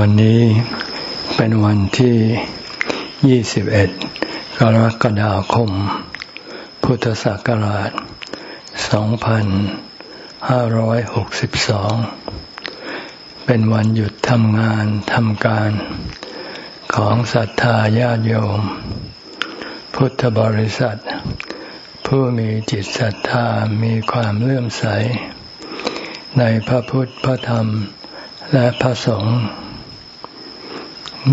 วันนี้เป็นวันที่ 21 กรกฎาคม พุทธศักราช 2562 เป็นวันหยุดทำงานทำการของศรัทธาญาติโยม พุทธบริษัท ผู้มีจิตศรัทธามีความเลื่อมใส ในพระพุทธพระธรรมและพระสงฆ์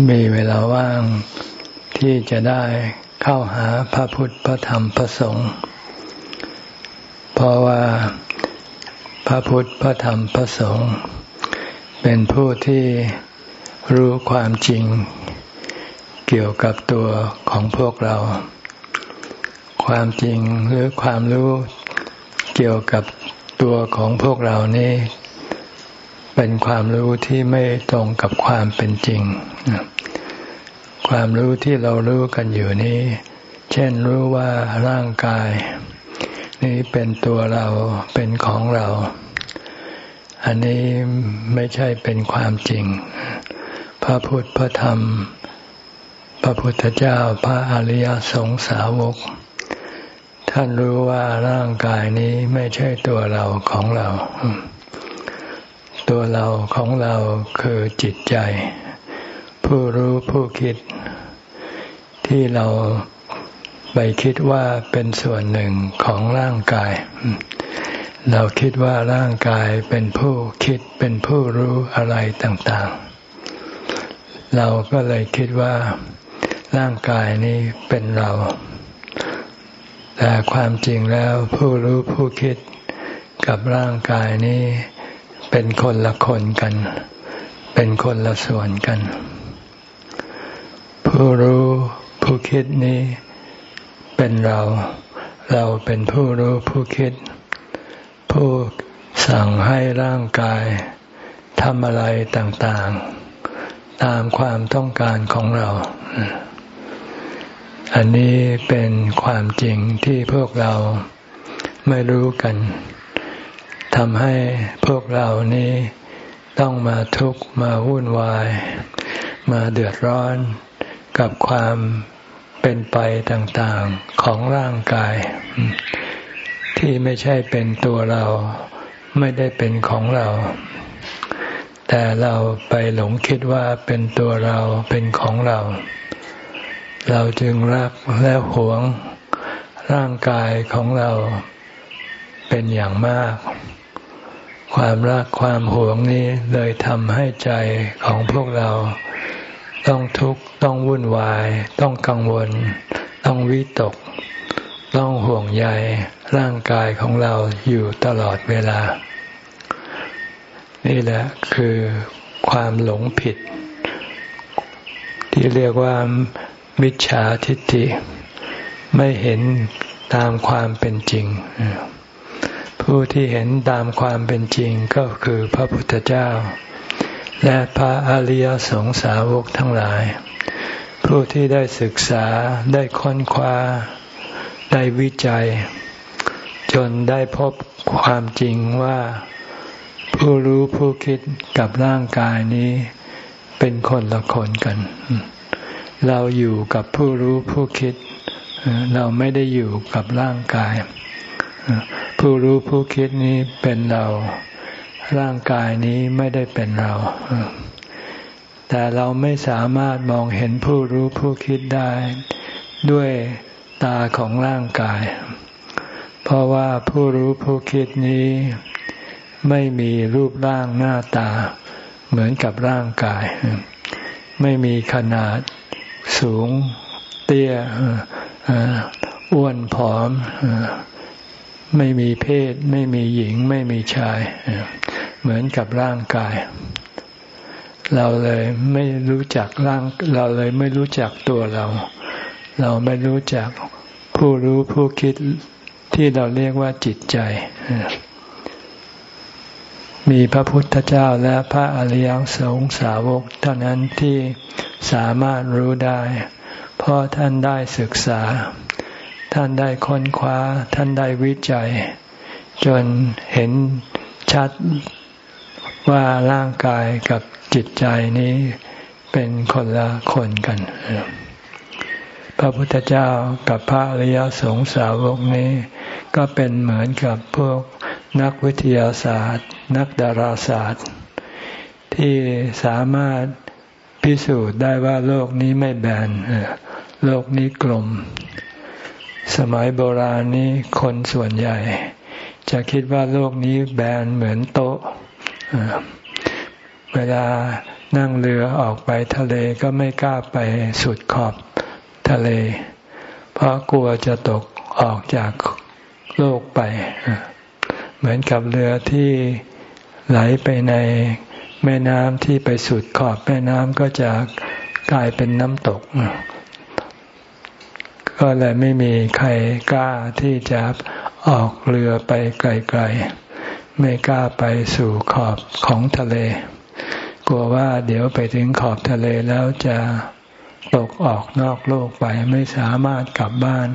มีเวลาว่างที่จะได้เข้าหาพระพุทธพระธรรมพระสงฆ์เพราะว่าพระพุทธพระธรรมพระสงฆ์เป็นผู้ที่รู้ความจริง เกี่ยวกับตัวของพวกเรา ความจริงหรือความรู้เกี่ยวกับตัวของพวกเรานี่ เป็นความรู้ที่ไม่ตรงกับความเป็นจริง ความรู้ที่เรารู้กันอยู่นี้ เช่นรู้ว่าร่างกาย นี้เป็นตัวเราเป็นของเรา อันนี้ไม่ใช่เป็นความจริง พระพุทธพระธรรม พระพุทธเจ้าพระอริยสงสาวก ท่านรู้ว่าร่างกายนี้ไม่ใช่ตัวเราของเรา ตัวเราของเราคือจิตใจ ผู้รู้ผู้คิด ที่เราไปคิดว่าเป็นส่วนหนึ่งของร่างกาย เราคิดว่าร่างกายเป็นผู้คิดเป็นผู้รู้อะไรต่างๆ เราก็เลยคิดว่าร่างกายนี้เป็นเรา แต่ความจริงแล้วผู้รู้ผู้คิดกับร่างกายนี้ เป็นคนละคนกัน เป็นคนละส่วนกัน ผู้รู้ผู้คิดนี้เป็นเรา เราเป็นผู้รู้ผู้คิด ผู้สั่งให้ร่างกายทำอะไรต่างๆ ตามความต้องการของเรา อันนี้เป็นความจริงที่พวกเราไม่รู้กัน ทำให้พวกเรานี้ต้องมาทุกข์มาวุ่นวาย มาเดือดร้อนกับความเป็นไปต่างๆของร่างกาย ที่ไม่ใช่เป็นตัวเราไม่ได้เป็นของเรา แต่เราไปหลงคิดว่าเป็นตัวเราเป็นของเรา เราจึงรักและหวงร่างกายของเราเป็นอย่างมาก ความรักความหวงนี้เลยทำให้ใจของพวกเรา ต้องทุกข์ต้องวุ่นวาย ต้องกังวล ต้องวิตก ต้องห่วงใยร่างกายของเราอยู่ตลอดเวลา นี่แหละคือความหลงผิด ที่เรียกว่ามิจฉาทิฏฐิไม่เห็นตามความเป็นจริง ผู้ที่เห็นตามความเป็นจริงก็คือพระพุทธเจ้า และพระอริยสงสาวกทั้งหลาย ผู้ที่ได้ศึกษาได้ค้นคว้า ได้วิจัย จนได้พบความจริงว่าผู้รู้ผู้คิดกับร่างกายนี้เป็นคนละคนกัน เราอยู่กับผู้รู้ผู้คิด เราไม่ได้อยู่กับร่างกาย ผู้รู้ผู้คิดนี้เป็นเรา ร่างกายนี้ไม่ได้เป็นเรา แต่เราไม่สามารถมองเห็นผู้รู้ผู้คิดได้ ด้วยตาของร่างกาย เพราะว่าผู้รู้ผู้คิดนี้ไม่มีรูปร่างหน้าตา เหมือนกับร่างกาย ไม่มีขนาดสูง เตี้ยอ้วนผอม ไม่มีเพศ ไม่มีหญิง ไม่มีชาย เหมือนกับร่างกาย เราเลยไม่รู้จักร่าง เราเลยไม่รู้จักตัวเรา เราไม่รู้จักผู้รู้ผู้คิดที่เราเรียกว่าจิตใจ มีพระพุทธเจ้าและพระอริยสงสาวก เท่านั้นที่สามารถรู้ได้ เพราะท่านได้ศึกษา ท่านได้ค้นคว้า ท่านได้วิจัย จนเห็นชัดว่าร่างกายกับจิตใจนี้เป็นคนละคนกัน พระพุทธเจ้ากับพระอริยสงสาวกนี้ ก็เป็นเหมือนกับพวกนักวิทยาศาสตร์ นักดาราศาสตร์ ที่สามารถพิสูจน์ได้ว่าโลกนี้ไม่แบนโลกนี้กลม สมัยโบราณนี้คนส่วนใหญ่ จะคิดว่าโลกนี้แบนเหมือนโต๊ะ เวลานั่งเรือออกไปทะเลก็ไม่กล้าไปสุดขอบทะเล เพราะกลัวจะตกออกจากโลกไป เหมือนกับเรือที่ไหลไปในแม่น้ำที่ไปสุดขอบแม่น้ำก็จะกลายเป็นน้ำตก ก็เลยไม่มีใครกล้าที่จะออกเรือไปไกลๆ ไม่กล้าไปสู่ขอบของทะเล กลัวว่าเดี๋ยวไปถึงขอบทะเลแล้วจะตกออกนอกโลกไปไม่สามารถกลับบ้าน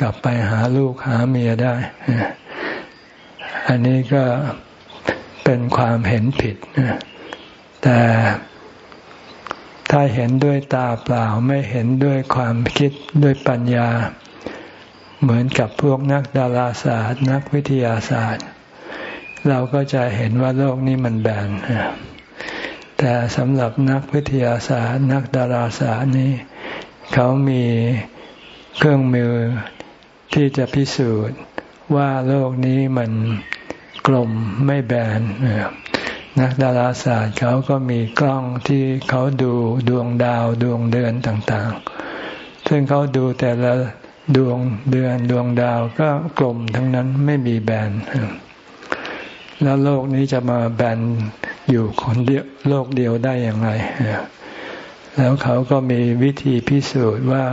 กลับไปหาลูกหาเมียได้ อันนี้ก็เป็นความเห็นผิดแต่ ถ้าเห็นด้วยตาเปล่าไม่เห็นด้วยความคิดด้วยปัญญา เหมือนกับพวกนักดาราศาสตร์ นักวิทยาศาสตร์ เราก็จะเห็นว่าโลกนี้มันแบนแต่สำหรับนักวิทยาศาสตร์ นักดาราศาสตร์นี้ เขามีเครื่องมือที่จะพิสูจน์ว่าโลกนี้มันกลมไม่แบน นักดาราศาสตร์เขาก็มีกล้องที่เขาดูดวงดาวดวงเดือนต่างๆ ซึ่งเขาดูแต่ละดวงเดือนดวงดาวก็กลมทั้งนั้นไม่มีแบน แล้วโลกนี้จะมาแบนอยู่คนเดียวโลกเดียวได้อย่างไร แล้วเขาก็มีวิธีพิสูจน์ว่า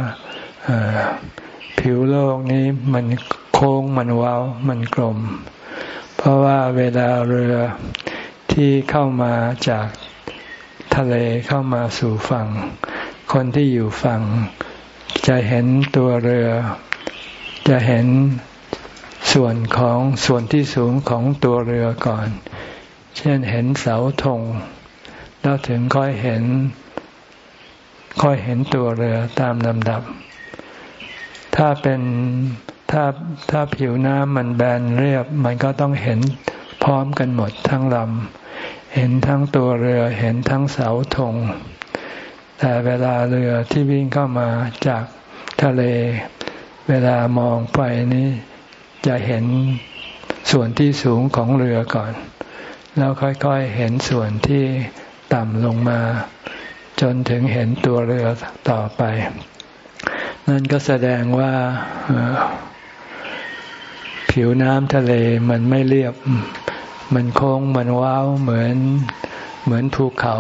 ผิวโลกนี้มันโค้งมันเว้ามันกลม เพราะว่าเวลาเรือ ที่เข้ามาจากทะเลเข้ามาสู่ฝั่ง คนที่อยู่ฝั่ง จะเห็นตัวเรือ จะเห็นส่วนของส่วนที่สูงของตัวเรือก่อน เช่นเห็นเสาธง แล้วถึงค่อยเห็น ค่อยเห็นตัวเรือตามลำดับ ถ้าเป็นถ้าถ้าผิวน้ำมันแบนเรียบ มันก็ต้องเห็นพร้อมกันหมดทั้งลำ เห็นทั้งตัวเรือเห็นทั้งเสาธง แต่เวลาเรือที่วิ่งเข้ามาจากทะเล เวลามองไปนี้จะเห็นส่วนที่สูงของเรือก่อน แล้วค่อยๆเห็นส่วนที่ต่ำลงมา จนถึงเห็นตัวเรือต่อไป นั่นก็แสดงว่าผิวน้ำทะเลมันไม่เรียบ มันโค้งมันว้าวเหมือนเหมือนภูเขา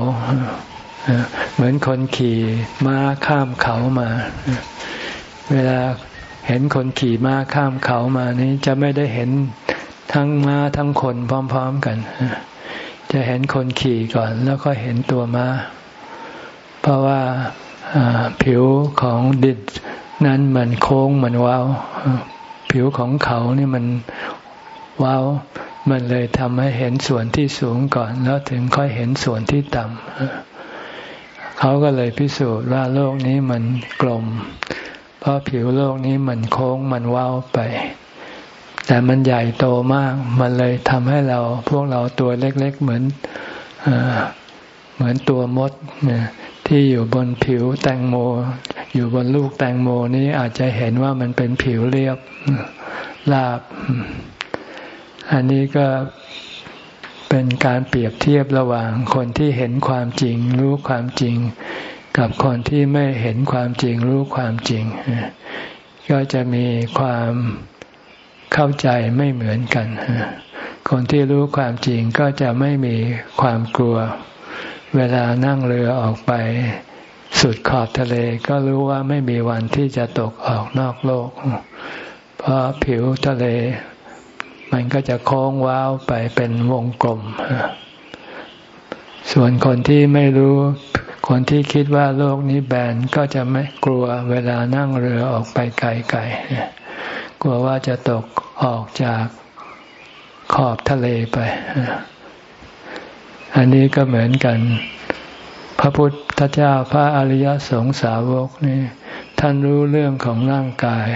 เหมือนคนขี่ม้าข้ามเขามา เวลาเห็นคนขี่ม้าข้ามเขามานี้จะไม่ได้เห็นทั้งม้าทั้งคนพร้อม ๆกัน จะเห็นคนขี่ก่อน แล้วก็เห็นตัวม้า เพราะว่าผิวของดินนั้นมันโค้งมันว้าวผิวของเขานี่มันว้าว มันเลยทำให้เห็นส่วนที่สูงก่อน แล้วถึงค่อยเห็นส่วนที่ต่ำเขาก็เลยพิสูจน์ว่าโลกนี้มันกลม เพราะผิวโลกนี้มันโค้งมันเว้าไป แต่มันใหญ่โตมาก มันเลยทำให้เราพวกเราตัวเล็กๆเหมือนเหมือนตัวมดที่อยู่บนผิวแตงโม อยู่บนลูกแตงโมนี้อาจจะเห็นว่ามันเป็นผิวเรียบราบ อันนี้ก็เป็นการเปรียบเทียบระหว่างคนที่เห็นความจริง รู้ความจริง กับคนที่ไม่เห็นความจริง รู้ความจริง ก็จะมีความเข้าใจไม่เหมือนกัน คนที่รู้ความจริงก็จะไม่มีความกลัว เวลานั่งเรือออกไป สุดขอบทะเล ก็รู้ว่าไม่มีวันที่จะตกออกนอกโลก เพราะผิวทะเล มันก็จะโค้งว้าวไปเป็นวงกลม ส่วนคนที่ไม่รู้คนที่คิดว่าโลกนี้แบนก็จะไม่กลัวเวลานั่งเรือออกไปไกลๆกลัวว่าจะตกออกจากขอบทะเลไป อันนี้ก็เหมือนกัน พระพุทธเจ้าพระอริยสงสาวกนี่ท่านรู้เรื่องของร่างกาย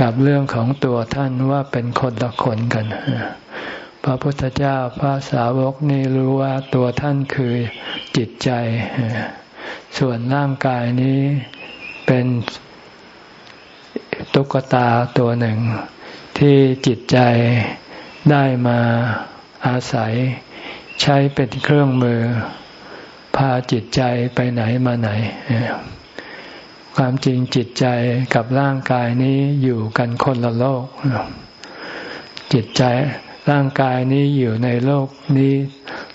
กับเรื่องของตัวท่านว่าเป็นคนละคนกัน พระพุทธเจ้าพระสาวกนี่รู้ว่าตัวท่านคือจิตใจ ส่วนร่างกายนี้เป็นตุ๊กตาตัวหนึ่ง ที่จิตใจได้มาอาศัย ใช้เป็นเครื่องมือ พาจิตใจไปไหนมาไหน ความจริงจิตใจกับร่างกายนี้อยู่กันคนละโลก จิตใจร่างกายนี้อยู่ในโลกนี้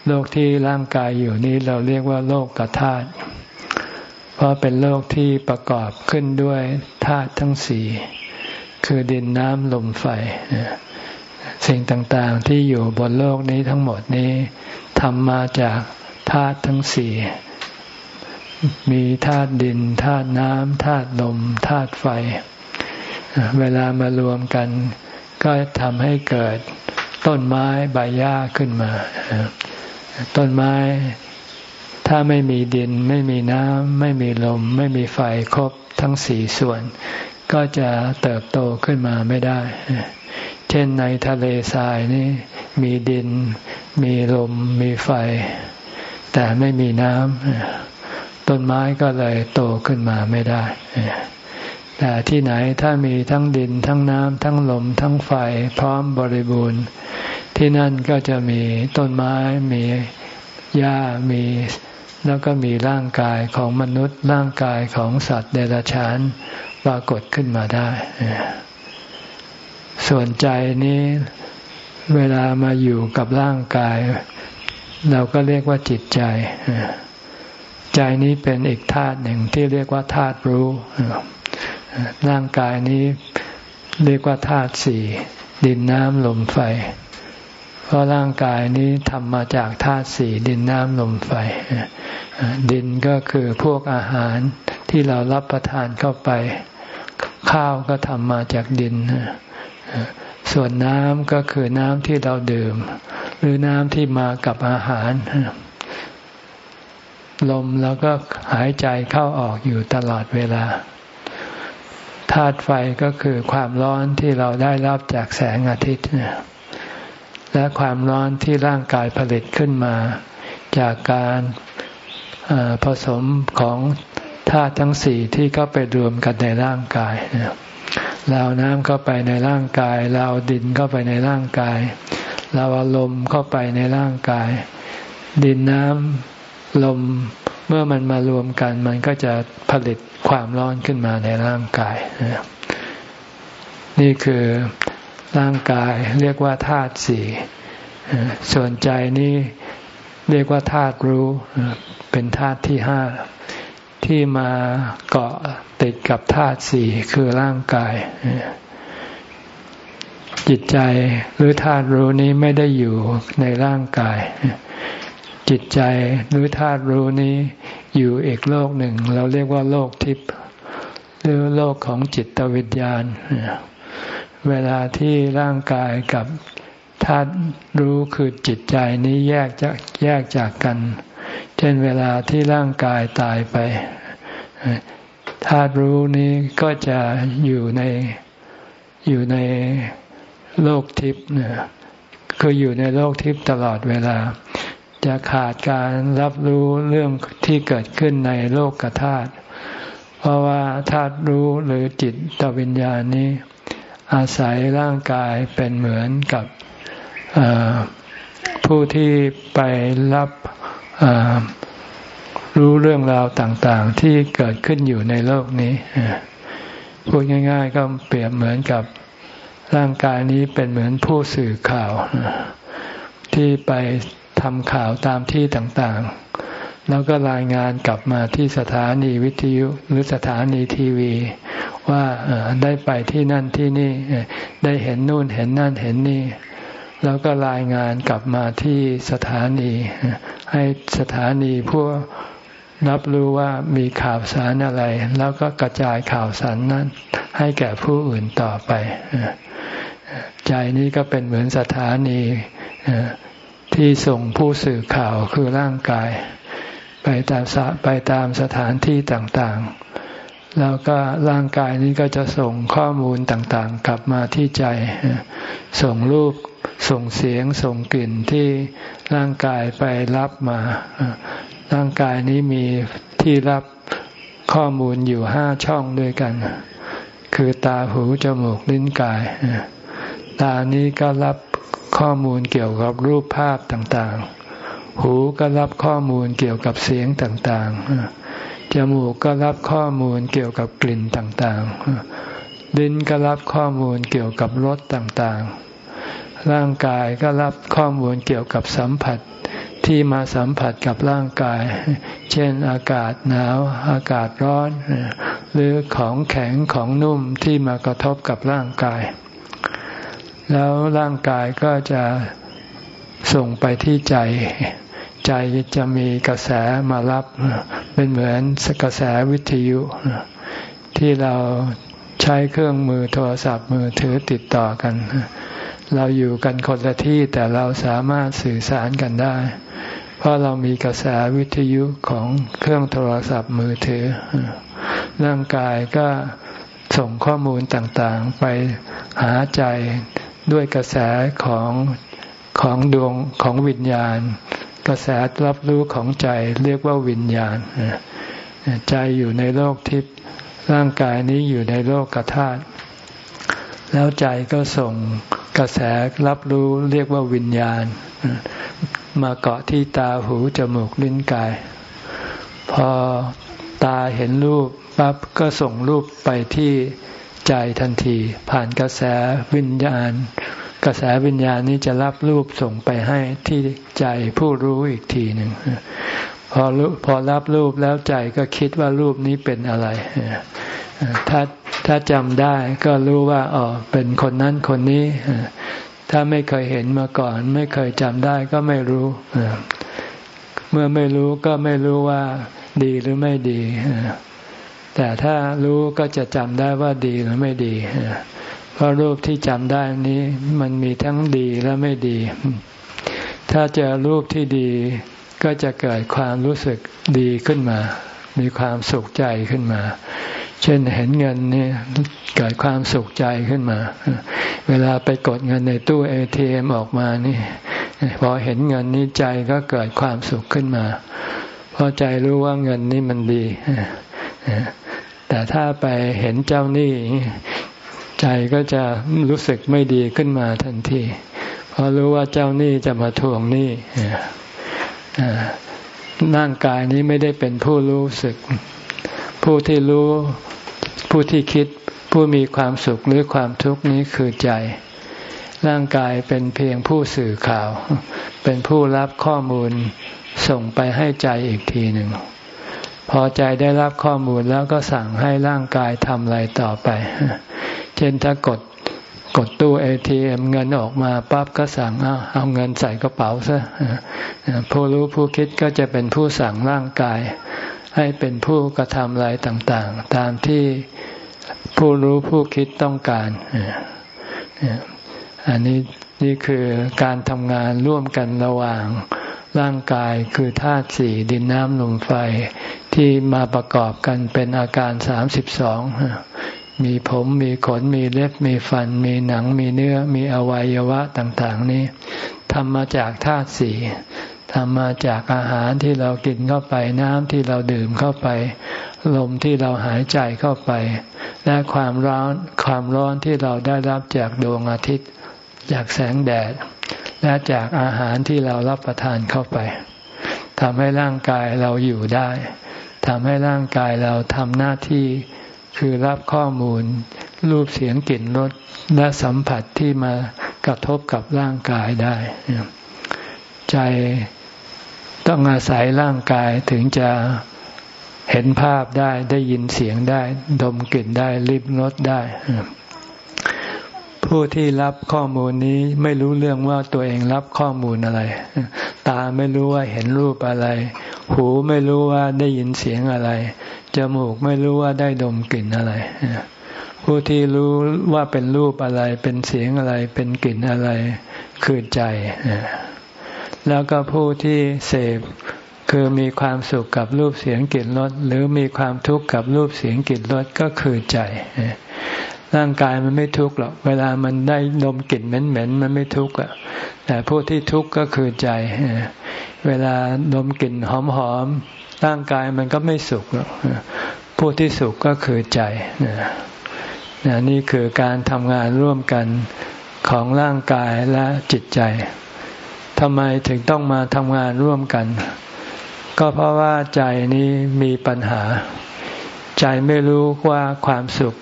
โลกที่ร่างกายอยู่นี้เราเรียกว่าโลกกธาตุเพราะเป็นโลกที่ประกอบขึ้นด้วยธาตุทั้งสี่คือดินน้ำลมไฟ สิ่งต่างๆที่อยู่บนโลกนี้ทั้งหมดนี้ทำมาจากธาตุทั้งสี่ มีธาตุดินธาตุน้ำธาตุลมธาตุไฟ เวลามารวมกัน ก็ทำให้เกิดต้นไม้ใบหญ้าขึ้นมา ต้นไม้ถ้าไม่มีดินไม่มีน้ำไม่มีลม ไม่มีไฟครบทั้งสี่ส่วน ก็จะเติบโตขึ้นมาไม่ได้ เช่นในทะเลทรายนี่มีดิน มีลม มีไฟ แต่ไม่มีน้ำ ต้นไม้ก็เลยโตขึ้นมาไม่ได้ แต่ที่ไหนถ้ามีทั้งดินทั้งน้ำทั้งลมทั้งไฟพร้อมบริบูรณ์ ที่นั่นก็จะมีต้นไม้มีหญ้ามีแล้วก็มีร่างกายของมนุษย์ ร่างกายของสัตว์เดรัจฉานปรากฏขึ้นมาได้ ส่วนใจนี้เวลามาอยู่กับร่างกาย เราก็เรียกว่าจิตใจ ใจนี้เป็นอีกธาตุหนึ่งที่เรียกว่าธาตุรู้ ร่างกายนี้เรียกว่าธาตุสี่ดินน้ำลมไฟ เพราะร่างกายนี้ทำมาจากธาตุสี่ดินน้ำลมไฟ ดินก็คือพวกอาหารที่เรารับประทานเข้าไป ข้าวก็ทำมาจากดิน ส่วนน้ำก็คือน้ำที่เราดื่ม หรือน้ำที่มากับอาหาร ลมแล้วก็หายใจเข้าออกอยู่ตลอดเวลาธาตุไฟก็คือความร้อนที่เราได้รับจากแสงอาทิตย์และความร้อนที่ร่างกายผลิตขึ้นมา จากการผสมของธาตุทั้งสี่ที่เข้าไปรวมกันในร่างกายเราน้ำเข้าไปในร่างกาย เราดินเข้าไปในร่างกาย เราอาลมณ์เข้าไปในร่างกาย ดินน้ำ ลมเมื่อมันมารวมกัน มันก็จะผลิตความร้อนขึ้นมาในร่างกาย นี่คือร่างกายเรียกว่าธาตุสี่ส่วนใจนี้เรียกว่าธาตุรู้เป็นธาตุที่ห้าที่มาเกาะติดกับธาตุสี่คือร่างกาย จิตใจหรือธาตุรู้นี้ไม่ได้อยู่ในร่างกาย จิตใจหรือธาตุรู้นี้อยู่อีกโลกหนึ่ง เราเรียกว่าโลกทิพย์หรือโลกของจิตวิญญาณ เวลาที่ร่างกายกับธาตุรู้คือจิตใจนี้แยกจากแยกจากกัน เช่นเวลาที่ร่างกายตายไปธาตุรู้นี้ก็จะอยู่ในอยู่ในโลกทิพย์เนี่ยคืออยู่ในโลกทิพย์ตลอดเวลา จะขาดการรับรู้เรื่องที่เกิดขึ้นในโลกกธาตุเพราะว่าธาตุรู้หรือจิตตวิญญาณนี้ อาศัยร่างกายเป็นเหมือนกับผู้ที่ไปรับรู้เรื่องราวต่างๆ ที่เกิดขึ้นอยู่ในโลกนี้พูดง่าย ๆ ก็เปรียบเหมือนกับร่างกายนี้เป็นเหมือนผู้สื่อข่าว ที่ไป ทำข่าวตามที่ต่างๆ แล้วก็รายงานกลับมาที่สถานีวิทยุหรือสถานีทีวี ว่าได้ไปที่นั่นที่นี่ได้เห็นนู่นเห็นนั่นเห็นนี่ แล้วก็รายงานกลับมาที่สถานี ให้สถานีพวกรับรู้ว่ามีข่าวสารอะไร แล้วก็กระจายข่าวสารนั้น ให้แก่ผู้อื่นต่อไป ใจนี้ก็เป็นเหมือนสถานี ที่ส่งผู้สื่อข่าวคือร่างกาย ไปตามไปตามสถานที่ต่างๆ แล้วก็ร่างกายนี้ก็จะส่งข้อมูลต่างๆ กลับมาที่ใจ ส่งรูปส่งเสียงส่งกลิ่นที่ร่างกายไปรับมา ร่างกายนี้มีที่รับข้อมูลอยู่ห้าช่องด้วยกัน คือตาหูจมูกลิ้นกาย ตานี้ก็รับ ข้อมูลเกี่ยวกับรูปภาพต่างๆ หูก็รับข้อมูลเกี่ยวกับเสียงต่างๆ จมูกก็รับข้อมูลเกี่ยวกับกลิ่นต่างๆ ลิ้นก็รับข้อมูลเกี่ยวกับรสต่างๆ ร่างกายก็รับข้อมูลเกี่ยวกับสัมผัสที่มาสัมผัสกับร่างกาย เช่นอากาศหนาว อากาศร้อน หรือของแข็งของนุ่มที่มากระทบกับร่างกาย แล้วร่างกายก็จะส่งไปที่ใจ ใจจะมีกระแสมารับ เป็นเหมือนกระแสวิทยุ ที่เราใช้เครื่องมือโทรศัพท์มือถือติดต่อกัน เราอยู่กันคนละที่แต่เราสามารถสื่อสารกันได้ เพราะเรามีกระแสวิทยุของเครื่องโทรศัพท์มือถือ ร่างกายก็ส่งข้อมูลต่างๆ ไปหาใจ ด้วยกระแสของของดวงของวิญญาณ กระแสรับรู้ของใจเรียกว่าวิญญาณ ใจอยู่ในโลกทิพย์ร่างกายนี้อยู่ในโลกกธาตุแล้วใจก็ส่งกระแสรับรู้เรียกว่าวิญญาณ มาเกาะที่ตาหูจมูกลิ้นกาย พอตาเห็นรูปปั๊บก็ส่งรูปไปที่ ใจทันที ผ่านกระแสวิญญาณ กระแสวิญญาณนี้จะรับรูปส่งไปให้ที่ใจผู้รู้อีกทีหนึ่งพอรู้พอรับรูปแล้วใจก็คิดว่ารูปนี้เป็นอะไร ถ้าถ้าจำได้ก็รู้ว่าอ๋อเป็นคนนั้นคนนี้ ถ้าไม่เคยเห็นมาก่อน ไม่เคยจำได้ก็ไม่รู้ เมื่อไม่รู้ก็ไม่รู้ว่าดีหรือไม่ดี แต่ถ้ารู้ก็จะจำได้ว่าดีหรือไม่ดี เพราะรูปที่จำได้นี้มันมีทั้งดีและไม่ดี ถ้าเจอรูปที่ดีก็จะเกิดความรู้สึกดีขึ้นมา มีความสุขใจขึ้นมา เช่นเห็นเงินนี่เกิดความสุขใจขึ้นมา เวลาไปกดเงินในตู้เอทีเอ็มออกมานี่พอเห็นเงินนี้ใจก็เกิดความสุขขึ้นมา เพราะใจรู้ว่าเงินนี้มันดี แต่ถ้าไปเห็นเจ้าหนี้ใจก็จะรู้สึกไม่ดีขึ้นมาทันที เพราะรู้ว่าเจ้าหนี้จะมาทวงหนี้ร่างกายนี้ไม่ได้เป็นผู้รู้สึก ผู้ที่รู้ผู้ที่คิด ผู้มีความสุขหรือความทุกข์นี้คือใจ ร่างกายเป็นเพียงผู้สื่อข่าว เป็นผู้รับข้อมูลส่งไปให้ใจอีกทีหนึ่ง พอใจได้รับข้อมูลแล้วก็สั่งให้ร่างกายทำอะไรต่อไป เช่นถ้ากดกดตู้เอทีเอ็มเงินออกมาปั๊บก็สั่งเอาเอาเงินใส่กระเป๋าซะผู้รู้ผู้คิดก็จะเป็นผู้สั่งร่างกาย ให้เป็นผู้กระทำอะไรต่างๆ ตามที่ผู้รู้ผู้คิดต้องการอันนี้นี่คือการทำงานร่วมกันระหว่าง ร่างกายคือธาตุสี่ดินน้ำลมไฟที่มาประกอบกันเป็นอาการสามสิบสองมีผมมีขนมีเล็บมีฟัน มีหนังมีเนื้อมีอวัยวะต่าง ๆ นี้ทำมาจากธาตุสี่ทำมาจากอาหารที่เรากินเข้าไปน้ำที่เราดื่มเข้าไป ลมที่เราหายใจเข้าไป และความร้อนความร้อนที่เราได้รับจากดวงอาทิตย์ จากแสงแดด และจากอาหารที่เรารับประทานเข้าไปทำให้ร่างกายเราอยู่ได้ทำให้ร่างกายเราทำหน้าที่คือรับข้อมูล รูปเสียงกลิ่นรสและสัมผัสที่มากระทบกับร่างกายได้ ใจต้องอาศัยร่างกายถึงจะเห็นภาพได้ได้ยินเสียงได้ ดมกลิ่นได้ลิ้มรสได้ ผู้ที่รับข้อมูลนี้ไม่รู้เรื่องว่าตัวเองรับข้อมูลอะไร ตาไม่รู้ว่าเห็นรูปอะไร หูไม่รู้ว่าได้ยินเสียงอะไร จมูกไม่รู้ว่าได้ดมกลิ่นอะไร ผู้ที่รู้ว่าเป็นรูปอะไร เป็นเสียงอะไร เป็นกลิ่นอะไร คือใจ แล้วก็ผู้ที่เสพคือมีความสุขกับรูปเสียงกลิ่นรสหรือมีความทุกข์กับรูปเสียงกลิ่นรสก็คือใจ ร่างกายมันไม่ทุกข์หรอก เวลามันได้ดมกลิ่นเหม็นๆมันไม่ทุกข์อะ แต่ผู้ที่ทุกข์ก็คือใจ เวลาดมกลิ่นหอมๆร่างกายมันก็ไม่สุขหรอกผู้ที่สุขก็คือใจนี่คือการทำงานร่วมกันของร่างกายและจิตใจทำไมถึงต้องมาทำงานร่วมกัน ก็เพราะว่าใจนี้มีปัญหา ใจไม่รู้ว่าความสุข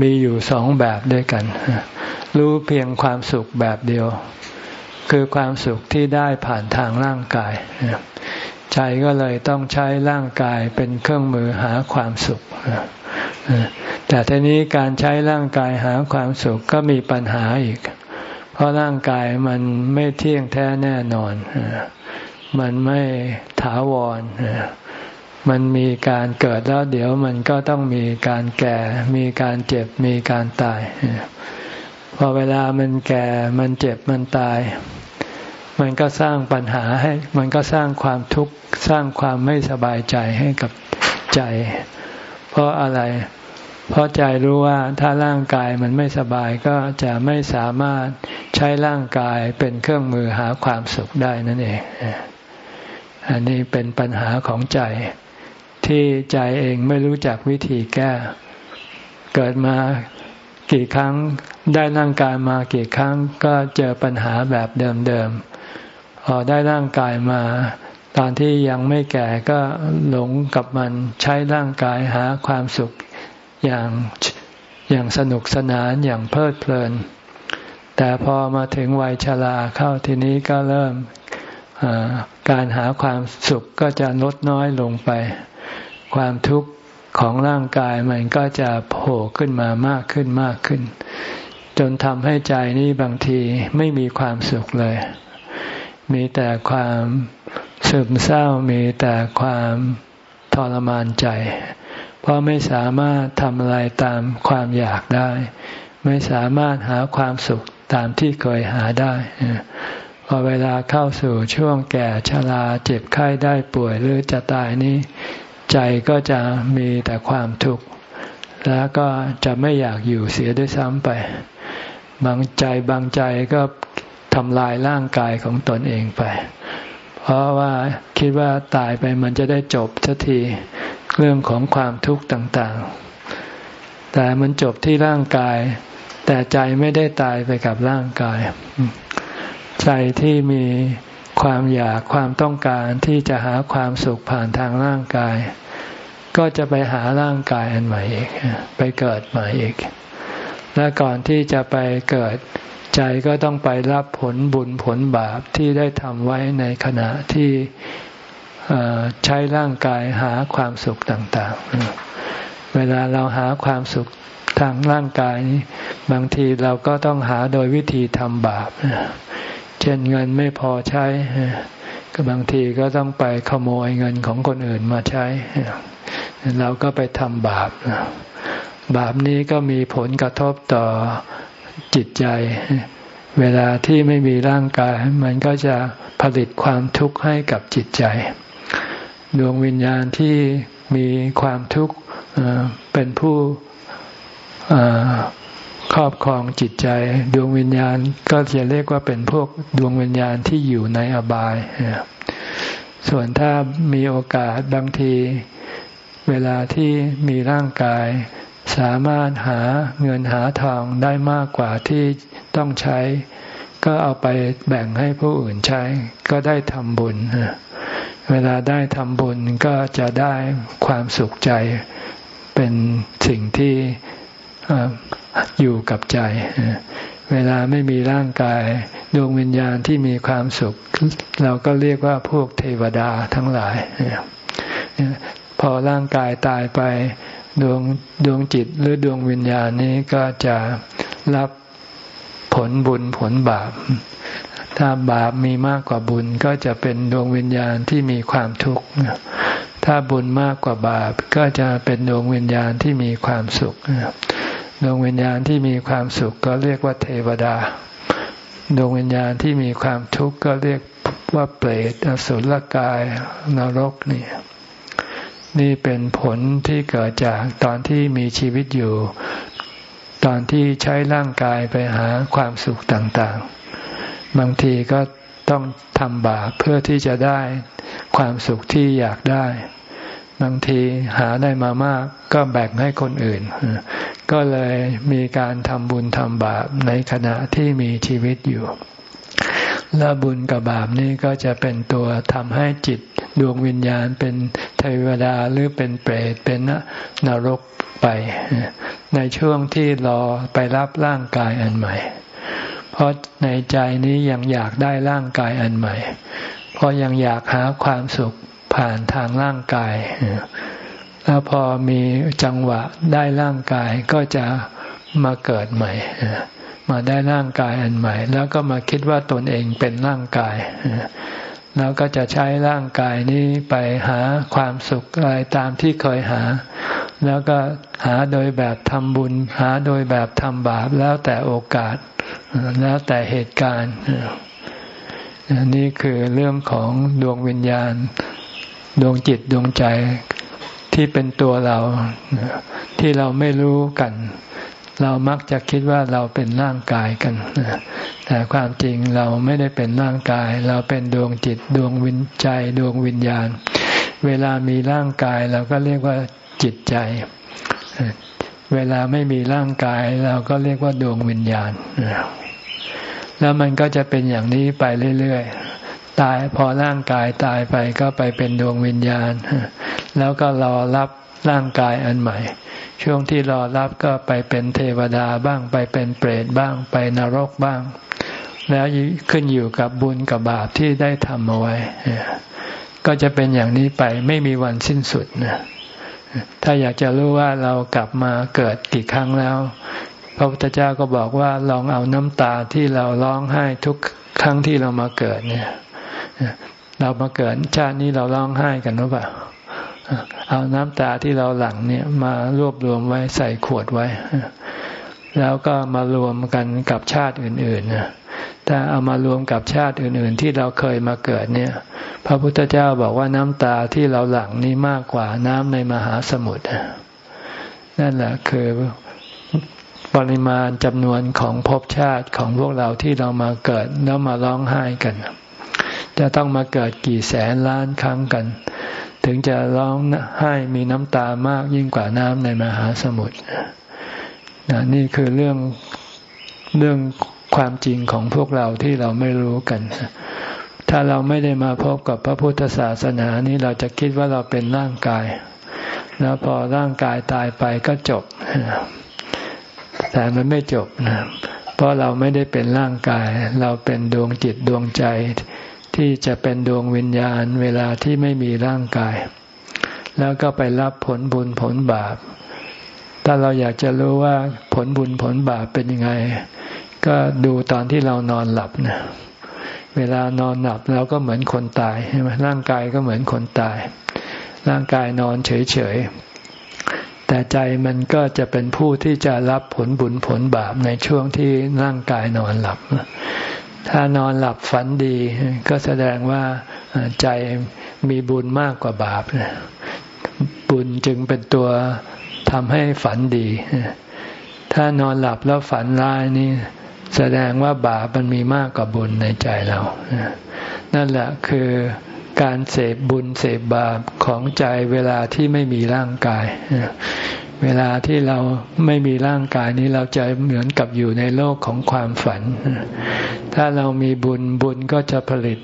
มีอยู่สองแบบด้วยกัน รู้เพียงความสุขแบบเดียว คือความสุขที่ได้ผ่านทางร่างกาย ใจก็เลยต้องใช้ร่างกายเป็นเครื่องมือหาความสุข แต่ทีนี้การใช้ร่างกายหาความสุขก็มีปัญหาอีก เพราะร่างกายมันไม่เที่ยงแท้แน่นอน มันไม่ถาวร มันมีการเกิดแล้วเดี๋ยวมันก็ต้องมีการแก่ มีการเจ็บ มีการตาย พอเวลามันแก่ มันเจ็บ มันตาย มันก็สร้างปัญหาให้ มันก็สร้างความทุกข์ สร้างความไม่สบายใจให้กับใจ เพราะอะไร เพราะใจรู้ว่าถ้าร่างกายมันไม่สบายก็จะไม่สามารถใช้ร่างกายเป็นเครื่องมือหาความสุขได้นั่นเอง อันนี้เป็นปัญหาของใจ ที่ใจเองไม่รู้จักวิธีแก้ เกิดมากี่ครั้งได้ร่างกายมากี่ครั้งก็เจอปัญหาแบบเดิมๆพอได้ร่างกายมาตอนที่ยังไม่แก่ก็หลงกับมันใช้ร่างกายหาความสุขอย่างอย่างสนุกสนานอย่างเพลิดเพลิน แต่พอมาถึงวัยชราเข้าทีนี้ก็เริ่มการหาความสุขก็จะลดน้อยลงไป ความทุกข์ของร่างกายมันก็จะโผล่ขึ้นมามากขึ้นมากขึ้น จนทำให้ใจนี้บางทีไม่มีความสุขเลย มีแต่ความซึมเศร้ามีแต่ความทรมานใจ เพราะไม่สามารถทำอะไรตามความอยากได้ ไม่สามารถหาความสุขตามที่เคยหาได้พอเวลาเข้าสู่ช่วงแก่ชราเจ็บไข้ได้ป่วยหรือจะตายนี้ ใจก็จะมีแต่ความทุกข์แล้วก็จะไม่อยากอยู่เสียด้วยซ้ำไป บางใจบางใจก็ทำลายร่างกายของตนเองไป เพราะว่าคิดว่าตายไปมันจะได้จบสักทีเรื่องของความทุกข์ต่างๆ แต่มันจบที่ร่างกาย แต่ใจไม่ได้ตายไปกับร่างกาย ใจที่มี ความอยากความต้องการที่จะหาความสุขผ่านทางร่างกาย ก็จะไปหาร่างกายอันใหม่อีก ไปเกิดใหม่อีก และก่อนที่จะไปเกิดใจก็ต้องไปรับผลบุญผลบาปที่ได้ทำไว้ในขณะที่ใช้ร่างกายหาความสุขต่างๆ เวลาเราหาความสุขทางร่างกายนี้ บางทีเราก็ต้องหาโดยวิธีทำบาป เช่นเงินไม่พอใช้ ก็บางทีก็ต้องไปขโมยเงินของคนอื่นมาใช้ เราก็ไปทำบาป บาปนี้ก็มีผลกระทบต่อจิตใจ เวลาที่ไม่มีร่างกาย มันก็จะผลิตความทุกข์ให้กับจิตใจ ดวงวิญญาณที่มีความทุกข์เป็นผู้ ครอบครองจิตใจ ดวงวิญญาณก็จะเรียกว่าเป็นพวกดวงวิญญาณที่อยู่ในอบาย ส่วนถ้ามีโอกาสบางที เวลาที่มีร่างกายสามารถหาเงินหาทองได้มากกว่าที่ต้องใช้ ก็เอาไปแบ่งให้ผู้อื่นใช้ ก็ได้ทำบุญ เวลาได้ทำบุญก็จะได้ความสุขใจเป็นสิ่งที่ อยู่กับใจ เวลาไม่มีร่างกายดวงวิญญาณที่มีความสุข เราก็เรียกว่าพวกเทวดาทั้งหลาย พอร่างกายตายไปดวงดวงจิตหรือดวงวิญญาณนี้ก็จะรับผลบุญผลบาป ถ้าบาปมีมากกว่าบุญก็จะเป็นดวงวิญญาณที่มีความทุกข์ ถ้าบุญมากกว่าบาปก็จะเป็นดวงวิญญาณที่มีความสุข ดวงวิญญาณที่มีความสุขก็เรียกว่าเทวดา ดวงวิญญาณที่มีความทุกข์ก็เรียกว่าเปรตอสุรกายนรกนี่นี่เป็นผลที่เกิดจากตอนที่มีชีวิตอยู่ ตอนที่ใช้ร่างกายไปหาความสุขต่างๆ บางทีก็ต้องทำบาปเพื่อที่จะได้ความสุขที่อยากได้ บางทีหาได้มามากก็แบ่งให้คนอื่น ก็เลยมีการทำบุญทำบาปในขณะที่มีชีวิตอยู่แล้วบุญกับบาปนี่ก็จะเป็นตัวทำให้จิตดวงวิญญาณเป็นเทวดาหรือเป็นเปรตเป็นนรกไป ในช่วงที่รอไปรับร่างกายอันใหม่ เพราะในใจนี้ยังอยากได้ร่างกายอันใหม่ เพราะยังอยากหาความสุข ผ่านทางร่างกาย แล้วพอมีจังหวะได้ร่างกายก็จะมาเกิดใหม่ มาได้ร่างกายอันใหม่ แล้วก็มาคิดว่าตนเองเป็นร่างกาย แล้วก็จะใช้ร่างกายนี้ไปหาความสุขอะไรตามที่เคยหา แล้วก็หาโดยแบบทำบุญ หาโดยแบบทำบาปแล้วแต่โอกาส แล้วแต่เหตุการณ์นี่คือเรื่องของดวงวิญญาณ ดวงจิตดวงใจที่เป็นตัวเราที่เราไม่รู้กัน เรามักจะคิดว่าเราเป็นร่างกายกันแต่ความจริงเราไม่ได้เป็นร่างกาย เราเป็นดวงจิตดวงวิญใจดวงวิญญาณ เวลามีร่างกายเราก็เรียกว่าจิตใจ เวลาไม่มีร่างกาย เราก็เรียกว่าดวงวิญญาณ แล้วมันก็จะเป็นอย่างนี้ไปเรื่อยๆ ตายพอร่างกายตายไปก็ไปเป็นดวงวิญญาณ แล้วก็รอรับร่างกายอันใหม่ ช่วงที่รอรับก็ไปเป็นเทวดาบ้าง ไปเป็นเปรตบ้าง ไปนรกบ้าง แล้วขึ้นอยู่กับบุญกับบาปที่ได้ทำเอาไว้ ก็จะเป็นอย่างนี้ไปไม่มีวันสิ้นสุดนะถ้าอยากจะรู้ว่าเรากลับมาเกิดกี่ครั้งแล้ว พระพุทธเจ้าก็บอกว่าลองเอาน้ำตาที่เราร้องไห้ทุกครั้งที่เรามาเกิดเนี่ย เรามาเกิดชาตินี้เราร้องไห้กันหรือเปล่าเอาน้ำตาที่เราหลั่งเนี่ยมารวบรวมไว้ใส่ขวดไว้ แล้วก็มารวมกันกับชาติอื่นๆถ้าเอามารวมกับชาติอื่น ๆ ที่เราเคยมาเกิดเนี่ย พระพุทธเจ้าบอกว่าน้ำตาที่เราหลั่งนี้มากกว่าน้ำในมหาสมุทรนั่นแหละคือปริมาณจำนวนของภพชาติของพวกเราที่เรามาเกิดแล้วมาร้องไห้กัน จะต้องมาเกิดกี่แสนล้านครั้งกัน ถึงจะร้องให้มีน้ำตามากยิ่งกว่าน้ำในมหาสมุทรนี่คือเรื่องเรื่องความจริงของพวกเราที่เราไม่รู้กัน ถ้าเราไม่ได้มาพบกับพระพุทธศาสนานี้เราจะคิดว่าเราเป็นร่างกาย แล้วพอร่างกายตายไปก็จบ แต่มันไม่จบนะ เพราะเราไม่ได้เป็นร่างกาย เราเป็นดวงจิตดวงใจ ที่จะเป็นดวงวิญญาณเวลาที่ไม่มีร่างกาย แล้วก็ไปรับผลบุญผลบาป ถ้าเราอยากจะรู้ว่าผลบุญผลบาปเป็นยังไง ก็ดูตอนที่เรานอนหลับนะเวลานอนหลับเราก็เหมือนคนตายใช่ไหมร่างกายก็เหมือนคนตาย ร่างกายนอนเฉยๆ แต่ใจมันก็จะเป็นผู้ที่จะรับผลบุญผลบาปในช่วงที่ร่างกายนอนหลับ ถ้านอนหลับฝันดี ก็แสดงว่าใจมีบุญมากกว่าบาปบุญจึงเป็นตัวทำให้ฝันดี ถ้านอนหลับแล้วฝันร้ายนี่แสดงว่าบาปมันมีมากกว่าบุญในใจเรา นั่นแหละคือการเสพบุญเสพบาปของใจเวลาที่ไม่มีร่างกาย เวลาที่เราไม่มีร่างกายนี้เราจะเหมือนกับอยู่ในโลกของความฝัน ถ้าเรามีบุญบุญก็จะผลิต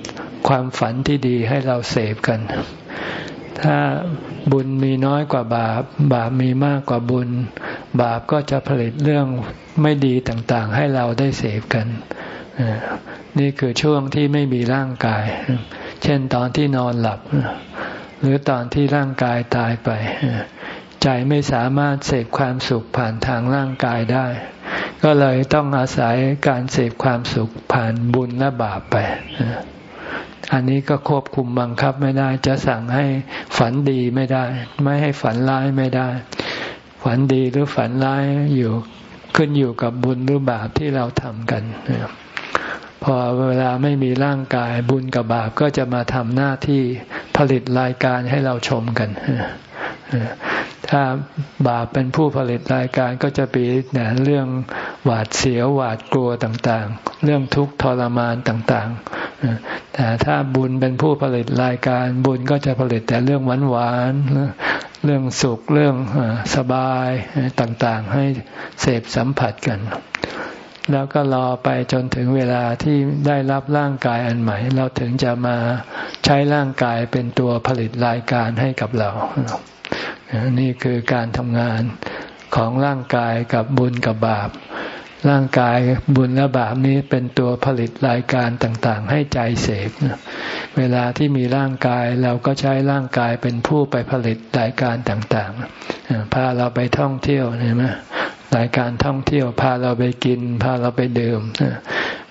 ความฝันที่ดีให้เราเสพกัน ถ้าบุญมีน้อยกว่าบาป บาปมีมากกว่าบุญ บาปก็จะผลิตเรื่องไม่ดีต่างๆ ให้เราได้เสพกัน นี่คือช่วงที่ไม่มีร่างกาย เช่นตอนที่นอนหลับ หรือตอนที่ร่างกายตายไป ใจไม่สามารถเสพความสุขผ่านทางร่างกายได้ ก็เลยต้องอาศัยการเสพความสุขผ่านบุญและบาปไป อันนี้ก็ควบคุมบังคับไม่ได้ จะสั่งให้ฝันดีไม่ได้ ไม่ให้ฝันร้ายไม่ได้ ฝันดีหรือฝันร้ายอยู่ขึ้นอยู่กับบุญหรือบาปที่เราทำกันพอเวลาไม่มีร่างกายบุญกับบาปก็จะมาทำหน้าที่ผลิตรายการให้เราชมกัน ถ้าบาปเป็นผู้ผลิตรายการก็จะปีนี่เรื่องหวาดเสียวหวาดกลัวต่างๆ เรื่องทุกข์ทรมานต่างๆ แต่ถ้าบุญเป็นผู้ผลิตรายการ บุญก็จะผลิตแต่เรื่องหวานๆ เรื่องสุขเรื่องสบายต่างๆ ให้เสพสัมผัสกัน แล้วก็รอไปจนถึงเวลาที่ได้รับร่างกายอันใหม่ เราถึงจะมาใช้ร่างกายเป็นตัวผลิตรายการให้กับเรา นี่คือการทำงานของร่างกายกับบุญกับบาป ร่างกายบุญและบาปนี้เป็นตัวผลิตรายการต่างๆ ให้ใจเสกเวลาที่มีร่างกายเราก็ใช้ร่างกายเป็นผู้ไปผลิตรายการต่างๆ พาเราไปท่องเที่ยวเห็นไหมรายการท่องเที่ยวพาเราไปกิน พาเราไปดื่ม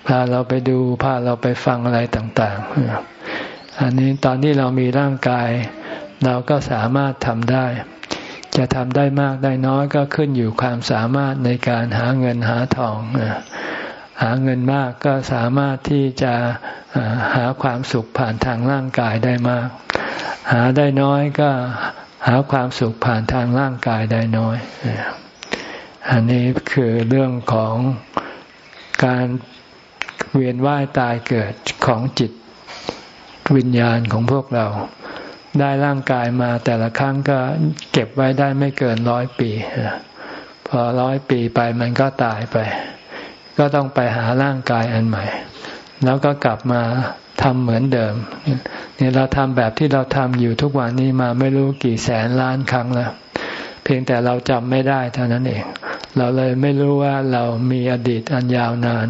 พาเราไปดู พาเราไปฟังอะไรต่าง ๆ อันนี้ตอนที่เรามีร่างกาย เราก็สามารถทำได้ จะทำได้มากได้น้อยก็ขึ้นอยู่ความสามารถในการหาเงินหาทอง หาเงินมากก็สามารถที่จะหาความสุขผ่านทางร่างกายได้มาก หาได้น้อยก็หาความสุขผ่านทางร่างกายได้น้อย อันนี้คือเรื่องของการเวียนว่ายตายเกิดของจิตวิญญาณของพวกเรา ได้ร่างกายมาแต่ละครั้งก็เก็บไว้ได้ไม่เกินร้อยปี พอร้อยปีไปมันก็ตายไป ก็ต้องไปหาร่างกายอันใหม่ แล้วก็กลับมาทำเหมือนเดิมเนี่ยเราทำแบบที่เราทำอยู่ทุกวันนี้มาไม่รู้กี่แสนล้านครั้งแล้ว เพียงแต่เราจำไม่ได้เท่านั้นเอง เราเลยไม่รู้ว่าเรามีอดีตอันยาวนาน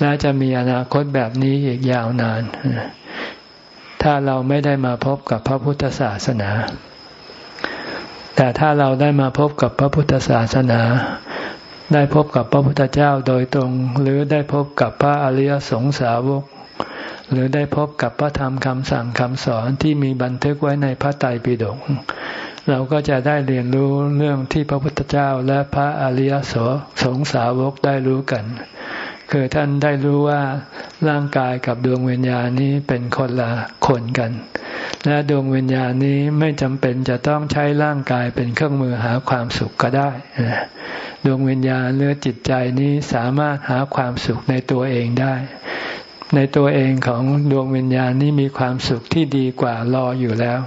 และจะมีอนาคตแบบนี้อีกยาวนาน ถ้าเราไม่ได้มาพบกับพระพุทธศาสนา แต่ถ้าเราได้มาพบกับพระพุทธศาสนา ได้พบกับพระพุทธเจ้าโดยตรง หรือได้พบกับพระอริยสงสาวก หรือได้พบกับพระธรรมคำสั่งคำสอนที่มีบันทึกไว้ในพระไตรปิฎกเราก็จะได้เรียนรู้เรื่องที่พระพุทธเจ้าและพระอริยสงสาวกได้รู้กัน คือท่านได้รู้ว่าร่างกายกับดวงวิญญาณนี้เป็นคนละคนกัน และดวงวิญญาณนี้ไม่จำเป็นจะต้องใช้ร่างกายเป็นเครื่องมือหาความสุขก็ได้ดวงวิญญาณหรือจิตใจนี้สามารถหาความสุขในตัวเองได้ ในตัวเองของดวงวิญญาณนี้มีความสุขที่ดีกว่ารออยู่แล้ว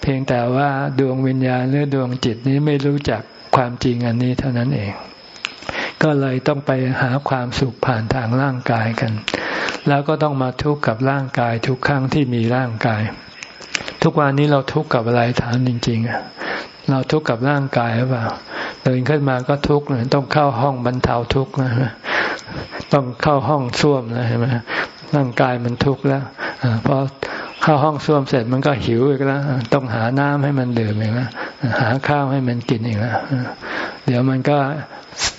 เพียงแต่ว่าดวงวิญญาณหรือดวงจิตนี้ไม่รู้จักความจริงอันนี้เท่านั้นเอง ก็เลยต้องไปหาความสุขผ่านทางร่างกายกัน แล้วก็ต้องมาทุกข์กับร่างกายทุกครั้งที่มีร่างกาย ทุกวันนี้เราทุกข์กับอะไรถามจริงๆเราทุกข์กับร่างกายหรือเปล่าเดินขึ้นมาก็ทุกข์เลยต้องเข้าห้องบรรเทาทุกข์นะต้องเข้าห้องส้วมนะเห็นไหมร่างกายมันทุกข์แล้วเพราะเข้าห้องส้วมเสร็จมันก็หิวอีกแล้ว ต้องหาน้ำให้มันดื่มอีกแล้วหาข้าวให้มันกินอีกแล้ว เดี๋ยวมันก็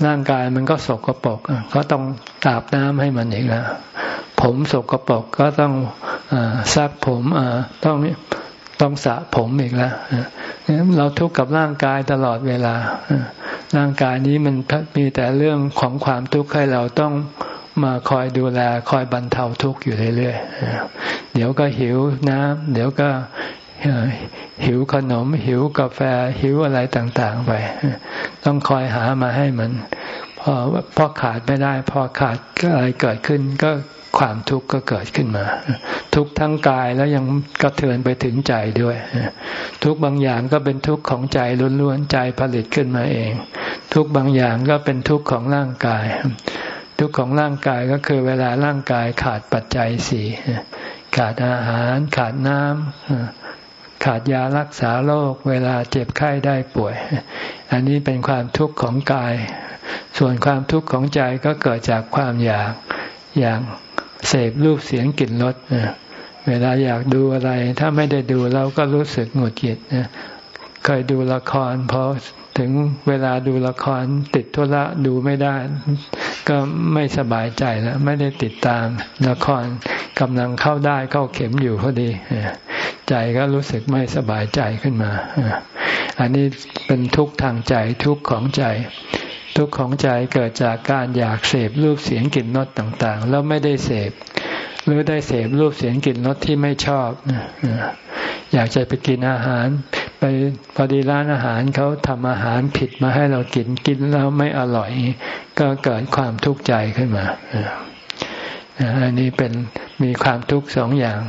ร่างกายมันก็สกปรกก็ต้องอาบน้ำให้มันอีกแล้วผมสกปรกก็ต้องซักผมต้องต้องสระผมอีกแล้วเราทุกข์กับร่างกายตลอดเวลา ร่างกายนี้มันมีแต่เรื่องของความทุกข์ให้เราต้องมาคอยดูแลคอยบรรเทาทุกข์อยู่เรื่อยๆ เดี๋ยวก็หิวน้ำเดี๋ยวก็ หิวขนม หิวกาแฟ หิวอะไรต่าง ๆ ไป ต้องคอยหามาให้มัน พอพอขาดไม่ได้ พอขาดอะไรเกิดขึ้น ก็ความทุกข์ก็เกิดขึ้นมา ทุกทั้งกายแล้วยังกระเทือนไปถึงใจด้วย ทุกบางอย่างก็เป็นทุกข์ของใจล้วนๆใจผลิตขึ้นมาเอง ทุกบางอย่างก็เป็นทุกข์ของร่างกาย ทุกข์ของร่างกายก็คือเวลาร่างกายขาดปัจจัยสี่ขาดอาหาร ขาดน้ำ ขาดยารักษาโรคเวลาเจ็บไข้ได้ป่วย อันนี้เป็นความทุกข์ของกาย ส่วนความทุกข์ของใจก็เกิดจากความอยากอยากเสพรูปเสียงกลิ่นรสเวลาอยากดูอะไร ถ้าไม่ได้ดูเราก็รู้สึกหงุดหงิด เคยดูละครพอถึงเวลาดูละครติดทุระดูไม่ได้ ก็ไม่สบายใจแล้ว ไม่ได้ติดตามละครกำลังเข้าได้เข้าเข็มอยู่พอดีใจก็รู้สึกไม่สบายใจขึ้นมา อันนี้เป็นทุกข์ทางใจทุกข์ของใจทุกข์ของใจเกิดจากการอยากเสพรูปเสียงกลิ่นรสต่างๆ แล้วไม่ได้เสพ หรือได้เสพรูปเสียงกลิ่นรสที่ไม่ชอบ อยากจะไปกินอาหาร ไปพอดีร้านอาหารเขาทำอาหารผิดมาให้เรากินกินแล้วไม่อร่อย ก็เกิดความทุกข์ใจขึ้นมาอันนี้เป็นมีความทุกข์สองอย่าง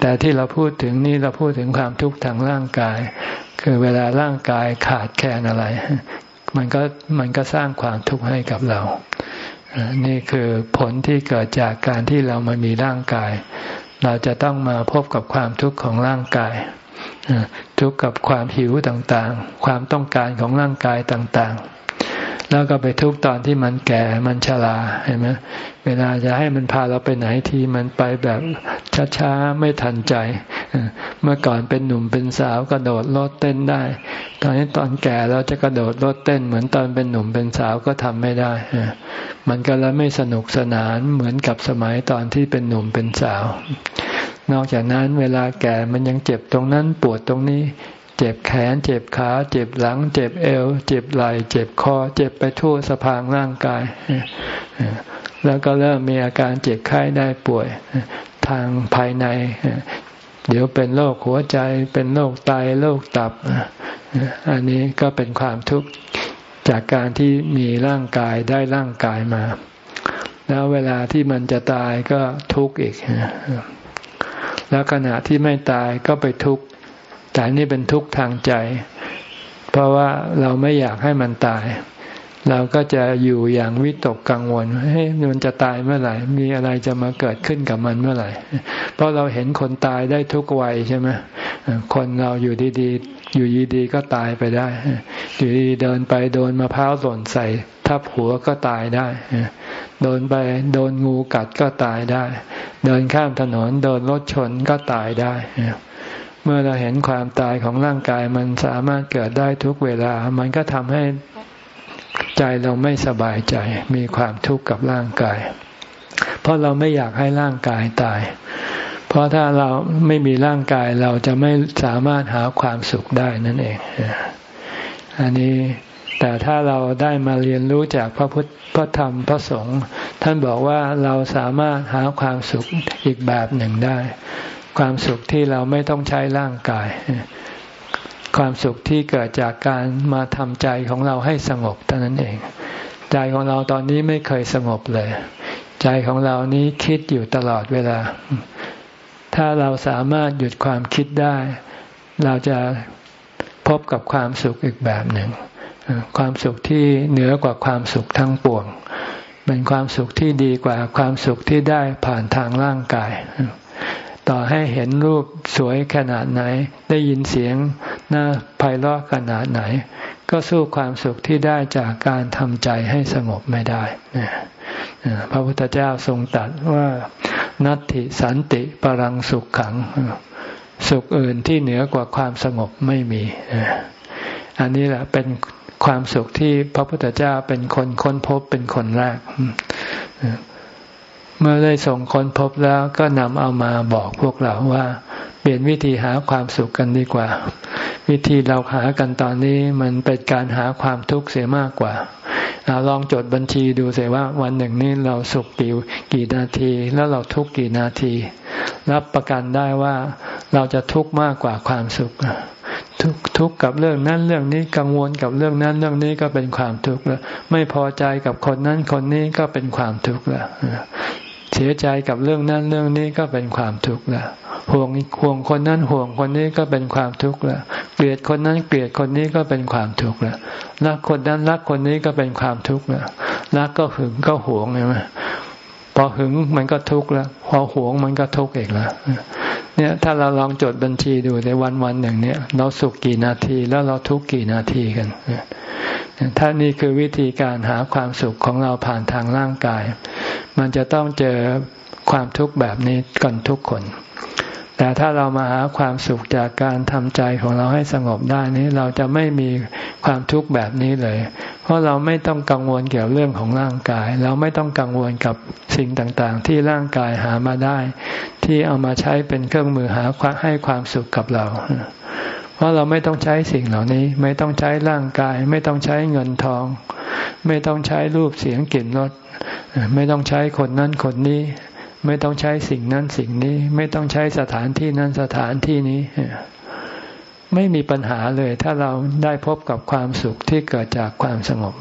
แต่ที่เราพูดถึงนี่เราพูดถึงความทุกข์ทางร่างกาย คือเวลาร่างกายขาดแคลนอะไร มันก็มันก็สร้างความทุกข์ให้กับเรา นี่คือผลที่เกิดจากการที่เรามามีร่างกาย เราจะต้องมาพบกับความทุกข์ของร่างกาย ทุกข์กับความหิวต่างๆ ความต้องการของร่างกายต่างๆ แล้วก็ไปทุกข์ตอนที่มันแก่มันชราเห็นไหมเวลาจะให้มันพาเราไปไหนทีมันไปแบบช้าๆไม่ทันใจ เมื่อก่อนเป็นหนุ่มเป็นสาวกระโดดโลดเต้นได้ ตอนนี้ตอนแก่เราจะกระโดดโลดเต้น เหมือนตอนเป็นหนุ่มเป็นสาวก็ทำไม่ได้ มันก็แล้วไม่สนุกสนานเหมือนกับสมัยตอนที่เป็นหนุ่มเป็นสาว นอกจากนั้นเวลาแก่มันยังเจ็บตรงนั้นปวดตรงนี้ เจ็บแขน เจ็บขา เจ็บหลัง เจ็บเอว เจ็บไหล่ เจ็บคอ เจ็บไปทั่วสะพางร่างกาย แล้วก็เริ่มมีอาการเจ็บไข้ได้ป่วยทางภายใน เดี๋ยวเป็นโรคหัวใจ เป็นโรคไตโรคตับ อันนี้ก็เป็นความทุกข์จากการที่มีร่างกายได้ร่างกายมา แล้วเวลาที่มันจะตายก็ทุกข์อีก แล้วขณะที่ไม่ตายก็ไปทุกข์แต่นี่เป็นทุกข์ทางใจ เพราะว่าเราไม่อยากให้มันตาย เราก็จะอยู่อย่างวิตกกังวลเฮ้ยมันจะตายเมื่อไหร่ มีอะไรจะมาเกิดขึ้นกับมันเมื่อไหร่ เพราะเราเห็นคนตายได้ทุกวัยใช่ไหมคนเราอยู่ดีๆ อยู่ดีๆก็ตายไปได้ อยู่ดีเดินไปโดนมะพร้าวหล่นใส่ ทับหัวก็ตายได้ โดนไปโดนงูกัดก็ตายได้ เดินข้ามถนนโดนรถชนก็ตายได้ เมื่อเราเห็นความตายของร่างกายมันสามารถเกิดได้ทุกเวลา มันก็ทำให้ใจเราไม่สบายใจ มีความทุกข์กับร่างกาย เพราะเราไม่อยากให้ร่างกายตาย เพราะถ้าเราไม่มีร่างกายเราจะไม่สามารถหาความสุขได้นั่นเอง อันนี้ แต่ถ้าเราได้มาเรียนรู้จากพระพุทธพระธรรมพระสงฆ์ท่านบอกว่าเราสามารถหาความสุขอีกแบบหนึ่งได้ ความสุขที่เราไม่ต้องใช้ร่างกาย ความสุขที่เกิดจากการมาทำใจของเราให้สงบเท่านั้นเอง ใจของเราตอนนี้ไม่เคยสงบเลย ใจของเรานี้คิดอยู่ตลอดเวลา ถ้าเราสามารถหยุดความคิดได้ เราจะพบกับความสุขอีกแบบหนึ่ง ความสุขที่เหนือกว่าความสุขทั้งปวง เป็นความสุขที่ดีกว่าความสุขที่ได้ผ่านทางร่างกาย ต่อให้เห็นรูปสวยขนาดไหน ได้ยินเสียงน่าไพเราะขนาดไหน ก็สู้ความสุขที่ได้จากการทำใจให้สงบไม่ได้พระพุทธเจ้าทรงตรัสว่านัตติสันติปรังสุขขัง สุขอื่นที่เหนือกว่าความสงบไม่มี อันนี้แหละเป็น ความสุขที่พระพุทธเจ้าเป็นคนค้นพบเป็นคนแรก เมื่อได้ส่งค้นพบแล้วก็นำเอามาบอกพวกเราว่า เปลี่ยนวิธีหาความสุขกันดีกว่า วิธีเราหากันตอนนี้มันเป็นการหาความทุกข์เสียมากกว่าลองจดบัญชีดูเสียว่าวันหนึ่งนี้เราสุขกี่กี่นาที แล้วเราทุกข์กี่นาที รับประกันได้ว่าเราจะทุกข์มากกว่าความสุข ทุกทุกกับเรื่องนั้นเรื่องนี้กังวลกับเรื่องนั้นเรื่องนี้ก็เป็นความทุกข์แล้วไม่พอใจกับคนนั้นคนนี้ก็เป็นความทุกข์แล้วเสียใจกับเรื่องนั้นเรื่องนี้ก็เป็นความทุกข์ละห่วงห่วงคนนั้นห่วงคนนี้ก็เป็นความทุกข์ละเกลียดคนนั้นเกลียดคนนี้ก็เป็นความทุกข์ละรักคนนั้นรักคนนี้ก็เป็นความทุกข์ละรักก็หึงก็ห่วงใช่ไหมพอหึงมันก็ทุกข์แล้ว พอห่วงมันก็ทุกข์อีกแล้ว เนี่ยถ้าเราลองจดบัญชีดูในวันวันหนึ่งเนี่ย เราสุขกี่นาทีแล้วเราทุกข์กี่นาทีกันถ้านี่คือวิธีการหาความสุขของเราผ่านทางร่างกาย มันจะต้องเจอความทุกข์แบบนี้กันทุกคน แต่ถ้าเรามาหาความสุขจากการทำใจของเราให้สงบได้นี้ เราจะไม่มีความทุกข์แบบนี้เลย เพราะเราไม่ต้องกังวลเกี่ยวเรื่องของร่างกาย เราไม่ต้องกังวลกับสิ่งต่างๆ ที่ร่างกายหามาได้ ที่เอามาใช้เป็นเครื่องมือหาให้ความสุขกับเรา เพเพราะเราไม่ต้องใช้สิ่งเหล่านี้ ไม่ต้องใช้ร่างกาย ไม่ต้องใช้เงินทอง ไม่ต้องใช้รูปเสียงกลิ่นรสไม่ต้องใช้คนนั้นคนนี้ ไม่ต้องใช้สิ่งนั้นสิ่งนี้ ไม่ต้องใช้สถานที่นั้นสถานที่นี้ไม่มีปัญหาเลย ถ้าเราได้พบกับความสุขที่เกิดจากความสงบ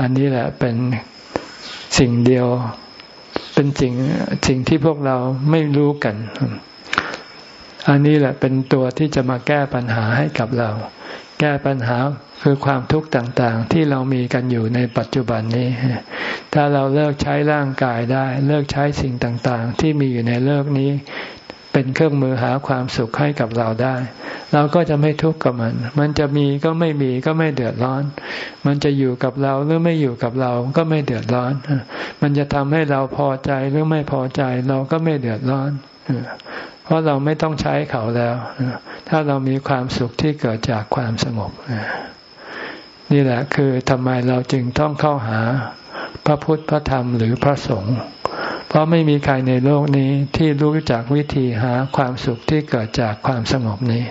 อันนี้แหละเป็นสิ่งเดียว เป็นสิ่งสิ่งที่พวกเราไม่รู้กัน อันนี้แหละเป็นตัวที่จะมาแก้ปัญหาให้กับเรา แก้ปัญหาคือความทุกข์ต่างๆ ที่เรามีกันอยู่ในปัจจุบันนี้ ถ้าเราเลิกใช้ร่างกายได้ เลิกใช้สิ่งต่างๆ ที่มีอยู่ในโลกนี้ เป็นเครื่องมือหาความสุขให้กับเราได้ เราก็จะไม่ทุกข์กับมัน มันจะมีก็ไม่มีก็ไม่เดือดร้อน มันจะอยู่กับเราหรือไม่อยู่กับเราก็ไม่เดือดร้อน มันจะทำให้เราพอใจหรือไม่พอใจเราก็ไม่เดือดร้อน เพราะเราไม่ต้องใช้เขาแล้ว ถ้าเรามีความสุขที่เกิดจากความสงบนี่แหละคือทำไมเราจึงต้องเข้าหาพระพุทธพระธรรมหรือพระสงฆ์เพราะไม่มีใครในโลกนี้ที่รู้จักวิธีหาความสุขที่เกิดจากความสงบนี้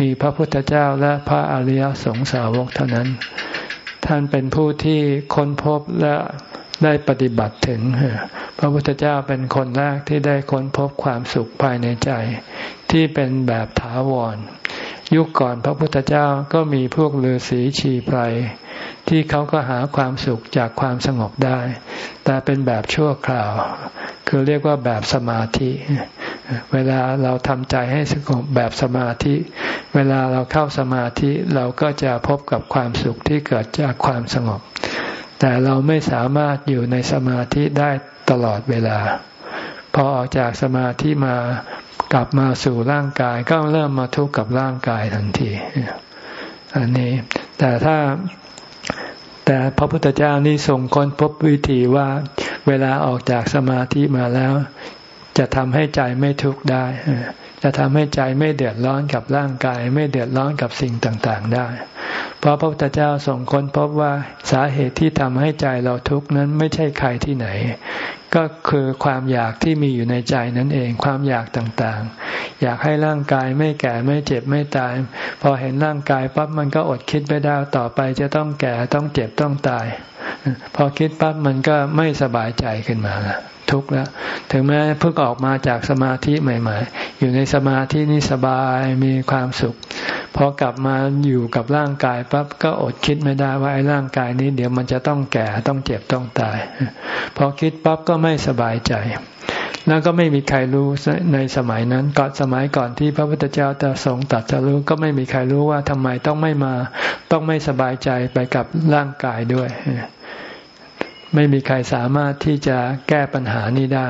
มีพระพุทธเจ้าและพระอริยสงสาวกเท่านั้น ท่านเป็นผู้ที่ค้นพบและได้ปฏิบัติถึง พระพุทธเจ้าเป็นคนแรกที่ได้ค้นพบความสุขภายในใจ ที่เป็นแบบถาวร ยุคก่อนพระพุทธเจ้าก็มีพวกฤาษีชีไพรที่เขาก็หาความสุขจากความสงบได้ แต่เป็นแบบชั่วคราว คือเรียกว่าแบบสมาธิ เวลาเราทำใจให้สงบแบบสมาธิ เวลาเราเข้าสมาธิเราก็จะพบกับความสุขที่เกิดจากความสงบ แต่เราไม่สามารถอยู่ในสมาธิได้ตลอดเวลา พอออกจากสมาธิมากลับมาสู่ร่างกายก็เริ่มมาทุกข์กับร่างกายทันที อันนี้ แต่ถ้าแต่พระพุทธเจ้านี่ทรงค้นพบวิธีว่าเวลาออกจากสมาธิมาแล้ว จะทำให้ใจไม่ทุกข์ได้ จะทำให้ใจไม่เดือดร้อนกับร่างกาย ไม่เดือดร้อนกับสิ่งต่างๆได้ เพราะพระพุทธเจ้าทรงค้นพบว่าสาเหตุที่ทำให้ใจเราทุกข์นั้นไม่ใช่ใครที่ไหน ก็คือความอยากที่มีอยู่ในใจนั่นเอง ความอยากต่างๆ อยากให้ร่างกายไม่แก่ไม่เจ็บไม่ตาย พอเห็นร่างกายปั๊บมันก็อดคิดไม่ได้ต่อไปจะต้องแก่ต้องเจ็บต้องตาย พอคิดปั๊บมันก็ไม่สบายใจขึ้นมาละ ทุกข์แล้ว ถึงแม้เพิ่งออกมาจากสมาธิใหม่ๆ อยู่ในสมาธินี่สบายมีความสุขพอกลับมาอยู่กับร่างกายปั๊บก็อดคิดไม่ได้ว่าไอ้ร่างกายนี้ เดี๋ยวมันจะต้องแก่ต้องเจ็บต้องตาย พอคิดปั๊บก็ไม่สบายใจแล้วก็ไม่มีใครรู้ในสมัยนั้นก่อนสมัยก่อนที่พระพุทธเจ้าจะทรงตัดจะรู้ก็ไม่มีใครรู้ว่าทำไมต้องไม่มา ต้องไม่สบายใจไปกับร่างกายด้วย ไม่มีใครสามารถที่จะแก้ปัญหานี้ได้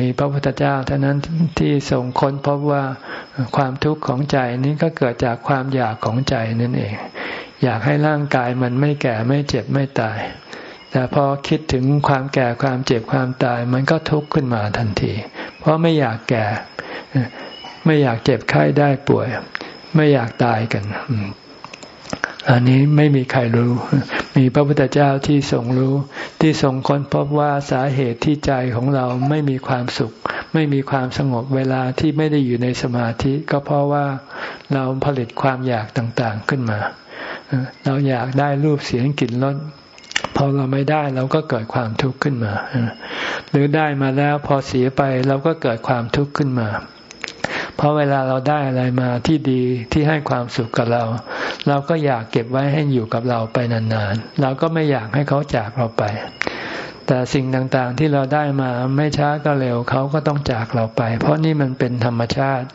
มีพระพุทธเจ้าเท่านั้นที่ทรงค้นพบว่าความทุกข์ของใจนี้ก็เกิดจากความอยากของใจนั่นเอง อยากให้ร่างกายมันไม่แก่ไม่เจ็บไม่ตาย แต่พอคิดถึงความแก่ความเจ็บความตาย มันก็ทุกข์ขึ้นมาทันที เพราะไม่อยากแก่ ไม่อยากเจ็บไข้ได้ป่วย ไม่อยากตายกัน อันนี้ไม่มีใครรู้ มีพระพุทธเจ้าที่ทรงรู้ ที่ทรงค้นพบว่าสาเหตุที่ใจของเราไม่มีความสุข ไม่มีความสงบเวลาที่ไม่ได้อยู่ในสมาธิ ก็เพราะว่าเราผลิตความอยากต่างๆขึ้นมา เราอยากได้รูปเสียงกลิ่นรสพอเราไม่ได้เราก็เกิดความทุกข์ขึ้นมา หรือได้มาแล้วพอเสียไปเราก็เกิดความทุกข์ขึ้นมา เพราะเวลาเราได้อะไรมาที่ดีที่ให้ความสุขกับเรา เราก็อยากเก็บไว้ให้อยู่กับเราไปนานๆ เราก็ไม่อยากให้เขาจากเราไป แต่สิ่งต่างๆที่เราได้มาไม่ช้าก็เร็วเขาก็ต้องจากเราไป เพราะนี่มันเป็นธรรมชาติ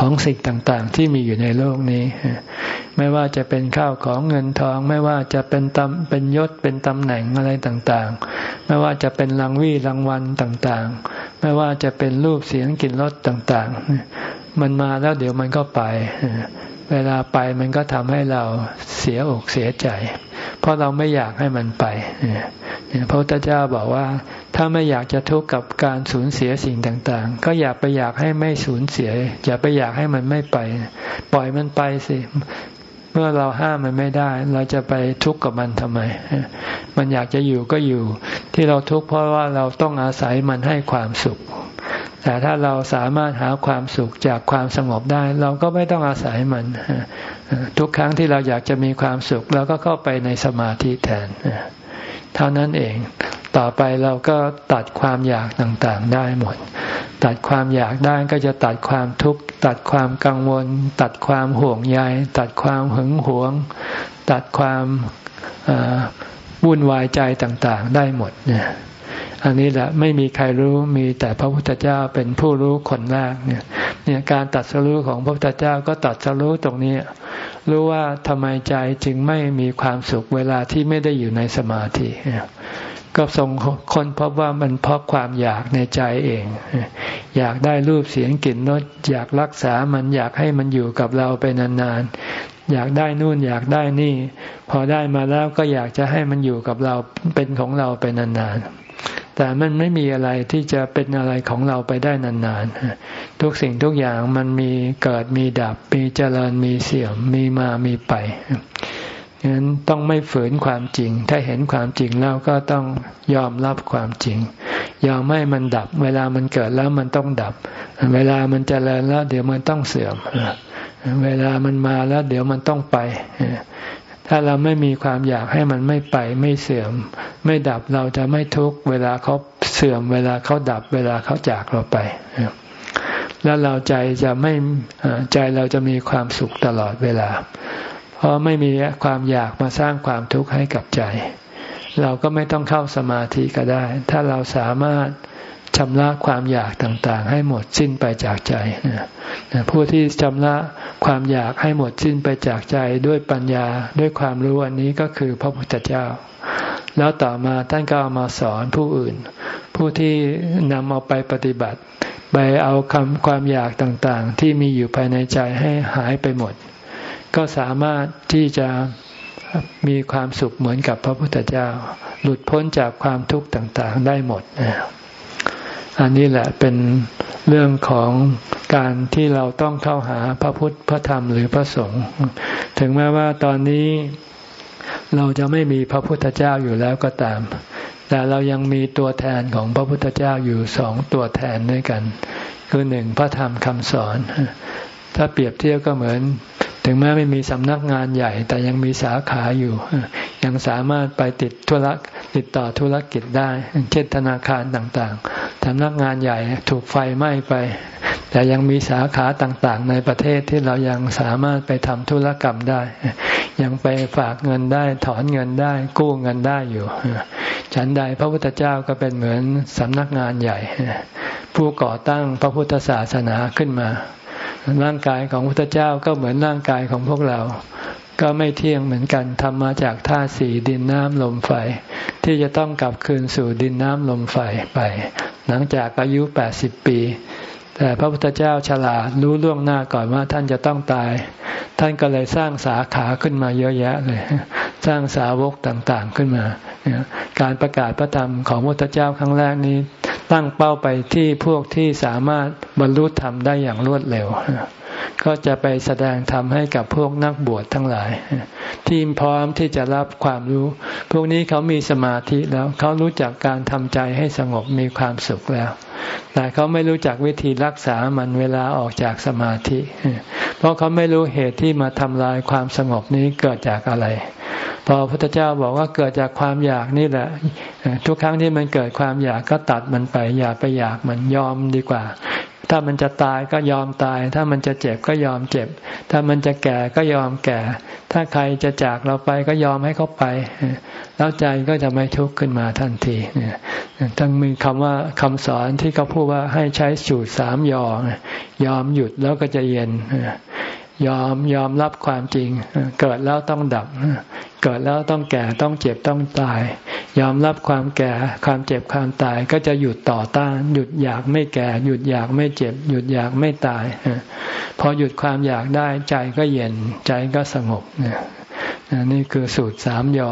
ของสิ่งต่างๆ ที่มีอยู่ในโลกนี้ ไม่ว่าจะเป็นข้าวของเงินทอง ไม่ว่าจะเป็นตำเป็นยศเป็นตำแหน่งอะไรต่างๆ ไม่ว่าจะเป็นรางวี่รางวัลต่างๆ ไม่ว่าจะเป็นรูปเสียงกลิ่นรสต่างๆ มันมาแล้วเดี๋ยวมันก็ไป เวลาไปมันก็ทำให้เราเสียอกเสียใจ เพราะเราไม่อยากให้มันไปพระพุทธเจ้าบอกว่า ถ้าไม่อยากจะทุกข์กับการสูญเสียสิ่งต่าง ๆ ก็อย่าไปอยากให้ไม่สูญเสีย อย่าไปอยากให้มันไม่ไป ปล่อยมันไปสิเมื่อเราห้ามมันไม่ได้ เราจะไปทุกข์กับมันทำไม มันอยากจะอยู่ก็อยู่ ที่เราทุกข์เพราะว่าเราต้องอาศัยมันให้ความสุข แต่ถ้าเราสามารถหาความสุขจากความสงบได้ เราก็ไม่ต้องอาศัยมัน ทุกครั้งที่เราอยากจะมีความสุขเราก็เข้าไปในสมาธิแทน เท่านั้นเอง ต่อไปเราก็ตัดความอยากต่างๆได้หมด ตัดความอยากได้ก็จะตัดความทุกข์ตัดความกังวล ตัดความห่วงใยตัดความหึงหวง ตัดความวุ่นวายใจต่างๆ ได้หมดเนี่ย อันนี้แหละไม่มีใครรู้มีแต่พระพุทธเจ้าเป็นผู้รู้คนแรกเนี่ยเนี่ยการตัดสรู้ของพระพุทธเจ้าก็ตัดสรู้ตรงนี้ รู้ว่าทำไมใจจึงไม่มีความสุขเวลาที่ไม่ได้อยู่ในสมาธิก็ทรงคนพบว่ามันเพราะความอยากในใจเอง อยากได้รูปเสียงกลิ่นรสอยากรักษามันอยากให้มันอยู่กับเราไปนานๆ อยากได้นู่นอยากได้นี่ พอได้มาแล้วก็อยากจะให้มันอยู่กับเราเป็นของเราไปนานๆ แต่มันไม่มีอะไรที่จะเป็นอะไรของเราไปได้นานๆ ทุกสิ่งทุกอย่างมันมีเกิดมีดับ มีเจริญมีเสื่อมมีมามีไปฉะนั้นต้องไม่ฝืนความจริง ถ้าเห็นความจริงแล้วก็ต้องยอมรับความจริง ยอมให้มันดับ เวลามันเกิดแล้วมันต้องดับ เวลามันเจริญแล้ว เดี๋ยวมันต้องเสื่อม เวลามันมาแล้ว เดี๋ยวมันต้องไป ถ้าเราไม่มีความอยากให้มันไม่ไปไม่เสื่อม ไม่ดับเราจะไม่ทุกเวลาเขาเสื่อม เวลาเขาดับ เวลาเขาจากเราไป แล้วเราใจจะไม่ใจเราจะมีความสุขตลอดเวลา เพราะไม่มีความอยากมาสร้างความทุกข์ให้กับใจ เราก็ไม่ต้องเข้าสมาธิก็ได้ ถ้าเราสามารถ ชำระความอยากต่างๆ ให้หมดสิ้นไปจากใจผู้ที่ชำระความอยากให้หมดสิ้นไปจากใจด้วยปัญญาด้วยความรู้อันนี้ก็คือพระพุทธเจ้า แล้วต่อมาท่านก็เอามาสอนผู้อื่น ผู้ที่นำเอาไปปฏิบัติ ไปเอาคำความอยากต่างๆ ที่มีอยู่ภายในใจให้หายไปหมด ก็สามารถที่จะมีความสุขเหมือนกับพระพุทธเจ้า หลุดพ้นจากความทุกข์ต่างๆ ได้หมด อันนี้แหละเป็นเรื่องของการที่เราต้องเข้าหาพระพุทธพระธรรมหรือพระสงฆ์ถึงแม้ว่าตอนนี้เราจะไม่มีพระพุทธเจ้าอยู่แล้วก็ตาม แต่เรายังมีตัวแทนของพระพุทธเจ้าอยู่สองตัวแทนด้วยกัน คือหนึ่งพระธรรมคำสอน ถ้าเปรียบเทียบก็เหมือน ถึงแม้ไม่มีสำนักงานใหญ่ แต่ยังมีสาขาอยู่ ยังสามารถไปติดธุระติดต่อธุรกิจได้ เช่นธนาคารต่างๆสำนักงานใหญ่ถูกไฟไหม้ไป แต่ยังมีสาขาต่างๆ ในประเทศที่เรายังสามารถไปทำธุรกรรมได้ ยังไปฝากเงินได้ถอนเงินได้ กู้เงินได้อยู่ ฉันใดพระพุทธเจ้าก็เป็นเหมือนสำนักงานใหญ่ ผู้ก่อตั้งพระพุทธศาสนาขึ้นมา ร่างกายของพระพุทธเจ้าก็เหมือนร่างกายของพวกเรา ก็ไม่เที่ยงเหมือนกันทำมาจากธาตุสี่ดินน้ำลมไฟ ที่จะต้องกลับคืนสู่ดินน้ำลมไฟไป หลังจากอายุแปดสิบปี แต่พระพุทธเจ้าฉลาดรู้ล่วงหน้าก่อนว่าท่านจะต้องตาย ท่านก็เลยสร้างสาขาขึ้นมาเยอะแยะเลย สร้างสาวกต่างๆขึ้นมา การประกาศพระธรรมของพระพุทธเจ้าครั้งแรกนี้ ตั้งเป้าไปที่พวกที่สามารถบรรลุธรรมได้อย่างรวดเร็ว ก็จะไปแสดงธรรมให้กับพวกนักบวชทั้งหลาย ที่พร้อมที่จะรับความรู้ พวกนี้เขามีสมาธิแล้วเขารู้จักการทำใจให้สงบมีความสุขแล้ว แต่เขาไม่รู้จักวิธีรักษามันเวลาออกจากสมาธิ เพราะเขาไม่รู้เหตุที่มาทำลายความสงบนี้เกิดจากอะไร พอพระพุทธเจ้าบอกว่าเกิดจากความอยากนี่แหละ ทุกครั้งที่มันเกิดความอยากก็ตัดมันไป อย่าไปอยากมันยอมดีกว่า ถ้ามันจะตายก็ยอมตาย ถ้ามันจะเจ็บก็ยอมเจ็บ ถ้ามันจะแก่ก็ยอมแก่ ถ้าใครจะจากเราไปก็ยอมให้เขาไป แล้วใจก็จะไม่ทุกข์ขึ้นมาทันทีต้องมีคำว่าคำสอนที่เขาพูดว่าให้ใช้สูตรสามยอมยอมหยุดแล้วก็จะเย็น ยอมยอมรับความจริง เกิดแล้วต้องดับ เกิดแล้วต้องแก่ต้องเจ็บต้องตาย ยอมรับความแก่ความเจ็บความตายก็จะหยุดต่อต้าน หยุดอยากไม่แก่ หยุดอยากไม่เจ็บ หยุดอยากไม่ตาย พอหยุดความอยากได้ใจก็เย็นใจก็สงบนี่คือสูตรสามยอ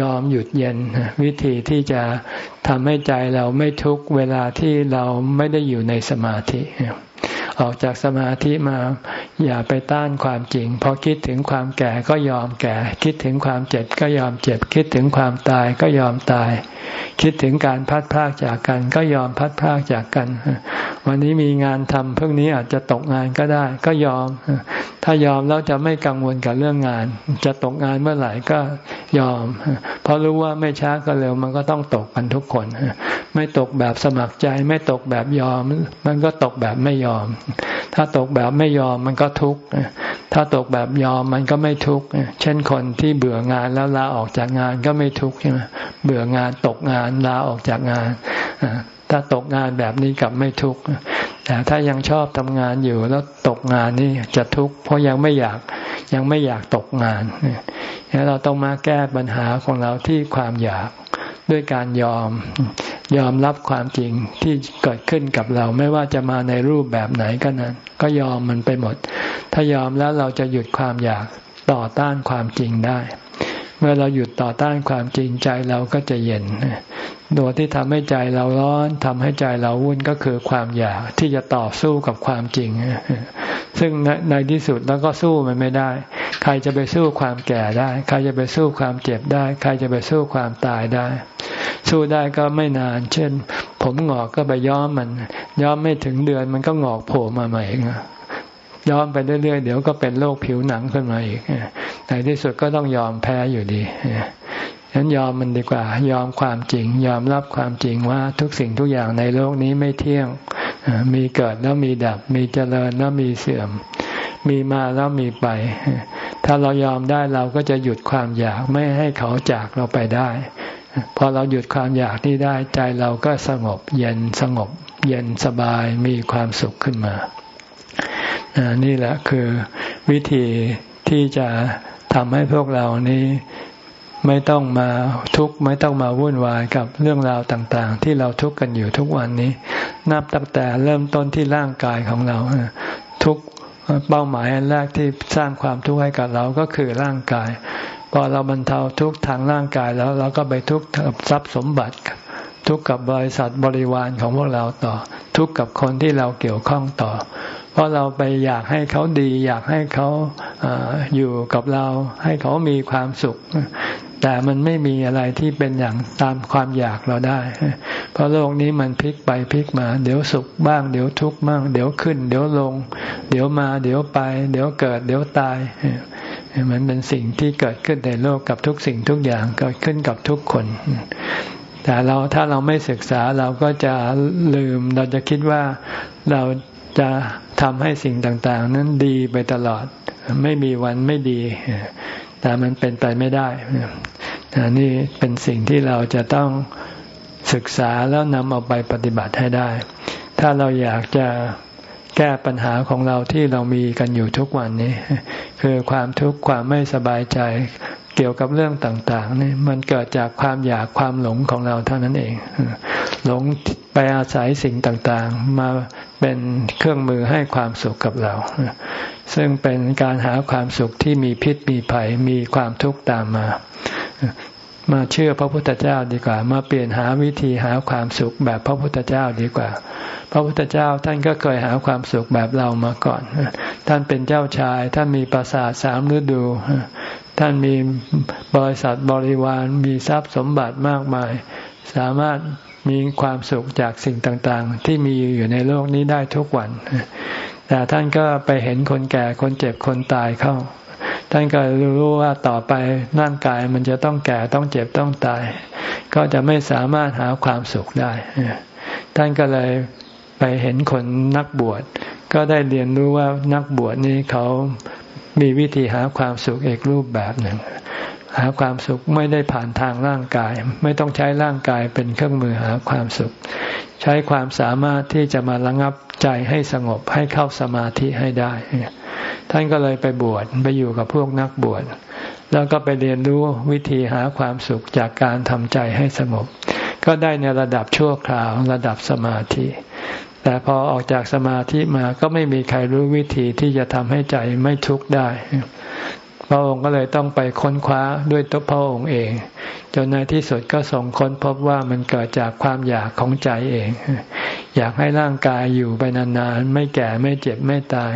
ยอมหยุดเย็น วิธีที่จะทำให้ใจเราไม่ทุกเวลาที่เราไม่ได้อยู่ในสมาธิ ออกจากสมาธิมาอย่าไปต้านความจริง พอคิดถึงความแก่ก็ยอมแก่ คิดถึงความเจ็บก็ยอมเจ็บ คิดถึงความตายก็ยอมตาย คิดถึงการพัดพากจากกันก็ยอมพัดพากจากกันวันนี้มีงานทำพรุ่งนี้อาจจะตกงานก็ได้ ก็ยอม ถ้ายอมแล้วจะไม่กังวลกับเรื่องงาน จะตกงานเมื่อไหร่ก็ยอม เพราะรู้ว่าไม่ช้าก็เร็ว มันก็ต้องตกกันทุกคน ไม่ตกแบบสมัครใจ ไม่ตกแบบยอม มันก็ตกแบบไม่ยอม ถ้าตกแบบไม่ยอมมันก็ทุกข์ถ้าตกแบบยอมมันก็ไม่ทุกข์เช่นคนที่เบื่องานแล้วลาออกจากงานก็ไม่ทุกข์ใช่ไหมเบื่องานตกงานลาออกจากงาน ถ้าตกงานแบบนี้กับไม่ทุกข์แต่ถ้ายังชอบทำงานอยู่แล้วตกงานนี่จะทุกข์เพราะยังไม่อยากยังไม่อยากตกงานเนี่ยเราต้องมาแก้ปัญหาของเราที่ความอยากด้วยการยอมยอมรับความจริงที่เกิดขึ้นกับเราไม่ว่าจะมาในรูปแบบไหนก็นั้นก็ยอมมันไปหมด ถ้ายอมแล้วเราจะหยุดความอยากต่อต้านความจริงได้ เมื่อเราหยุดต่อต้านความจริงใจเราก็จะเย็นตัวที่ทำให้ใจเราร้อนทำให้ใจเราวุ่นก็คือความอยากที่จะต่อสู้กับความจริง ซึ่งในที่สุดแล้วก็สู้มันไม่ได้ ใครจะไปสู้ความแก่ได้ ใครจะไปสู้ความเจ็บได้ ใครจะไปสู้ความตายได้ สู้ได้ก็ไม่นาน เช่น ผมหงอกก็ไปย้อมมัน ย้อมไม่ถึงเดือนมันก็หงอกโผล่มาใหม่ ย้อมไปเรื่อยๆ เดี๋ยวก็เป็นโรคผิวหนังขึ้นมาอีกในที่สุดก็ต้องยอมแพ้อยู่ดีฉะนั้นยอมมันดีกว่า ยอมความจริง ยอมรับความจริงว่าทุกสิ่งทุกอย่างในโลกนี้ไม่เที่ยง มีเกิดแล้วมีดับ มีเจริญแล้วมีเสื่อม มีมาแล้วมีไป ถ้าเรายอมได้เราก็จะหยุดความอยากไม่ให้เขาจากเราไปได้ พอเราหยุดความอยากที่ได้ใจเราก็สงบเย็นสงบเย็นสบายมีความสุขขึ้นมา นี่แหละคือวิธีที่จะทำให้พวกเรานี้ไม่ต้องมาทุกข์ไม่ต้องมาวุ่นวายกับเรื่องราวต่างๆ ที่เราทุกข์กันอยู่ทุกวันนี้ นับตั้งแต่เริ่มต้นที่ร่างกายของเราทุกเป้าหมายอันแรกที่สร้างความทุกข์ให้กับเราก็คือร่างกาย พอเราบรรเทาทุกข์ทางร่างกายแล้วเราก็ไปทุกข์กับทรัพย์สมบัติ ทุกข์กับบริษัทบริวารของพวกเราต่อ ทุกข์กับคนที่เราเกี่ยวข้องต่อ เพราะเราไปอยากให้เขาดี อยากให้เขาอยู่กับเรา ให้เขามีความสุข แต่มันไม่มีอะไรที่เป็นอย่างตามความอยากเราได้ เพราะโลกนี้มันพลิกไปพลิกมา เดี๋ยวสุขบ้าง เดี๋ยวทุกข์บ้าง เดี๋ยวขึ้น เดี๋ยวลง เดี๋ยวมา เดี๋ยวไป เดี๋ยวเกิด เดี๋ยวตายมันเป็นสิ่งที่เกิดขึ้นในโลกกับทุกสิ่งทุกอย่างเกิดขึ้นกับทุกคนแต่เราถ้าเราไม่ศึกษาเราก็จะลืม เราจะคิดว่าเรา จะทำให้สิ่งต่างๆ นั้นดีไปตลอด ไม่มีวันไม่ดี แต่มันเป็นไปไม่ได้นี่เป็นสิ่งที่เราจะต้องศึกษาแล้วนำเอาไปปฏิบัติให้ได้ ถ้าเราอยากจะแก้ปัญหาของเราที่เรามีกันอยู่ทุกวันนี้ คือความทุกข์ความไม่สบายใจ กี่ยวกับเรื่องต่างๆนี่มันเกิดจากความอยากความหลงของเราเท่านั้นเอง หลงไปอาศัยสิ่งต่างๆ มาเป็นเครื่องมือให้ความสุขกับเรา ซึ่งเป็นการหาความสุขที่มีพิษมีภัยมีความทุกข์ตามมา มาเชื่อพระพุทธเจ้าดีกว่า มาเปลี่ยนหาวิธีหาความสุขแบบพระพุทธเจ้าดีกว่า พระพุทธเจ้าท่านก็เคยหาความสุขแบบเรามาก่อน ท่านเป็นเจ้าชาย ท่านมีปราสาทสามฤดู ท่านมีบริษัทบริวารมีทรัพย์สมบัติมากมาย สามารถมีความสุขจากสิ่งต่างๆ ที่มีอยู่ในโลกนี้ได้ทุกวัน แต่ท่านก็ไปเห็นคนแก่คนเจ็บคนตายเข้า ท่านก็รู้ว่าต่อไปร่างกายมันจะต้องแก่ต้องเจ็บต้องตาย ก็จะไม่สามารถหาความสุขได้ ท่านก็เลยไปเห็นคนนักบวช ก็ได้เรียนรู้ว่านักบวชนี้เขา มีวิธีหาความสุขเอกรูปแบบหนึ่ง หาความสุขไม่ได้ผ่านทางร่างกาย ไม่ต้องใช้ร่างกายเป็นเครื่องมือหาความสุข ใช้ความสามารถที่จะมาระงับใจให้สงบให้เข้าสมาธิให้ได้ ท่านก็เลยไปบวชไปอยู่กับพวกนักบวชแล้วก็ไปเรียนรู้วิธีหาความสุขจากการทำใจให้สงบ ก็ได้ในระดับชั่วคราวระดับสมาธิ แต่พอออกจากสมาธิมาก็ไม่มีใครรู้วิธีที่จะทำให้ใจไม่ทุกข์ได้ พระองค์ก็เลยต้องไปค้นคว้าด้วยตัวพระองค์เอง จนในที่สุดก็ส่งค้นพบว่ามันเกิดจากความอยากของใจเอง อยากให้ร่างกายอยู่ไปนานๆ ไม่แก่ไม่เจ็บไม่ตาย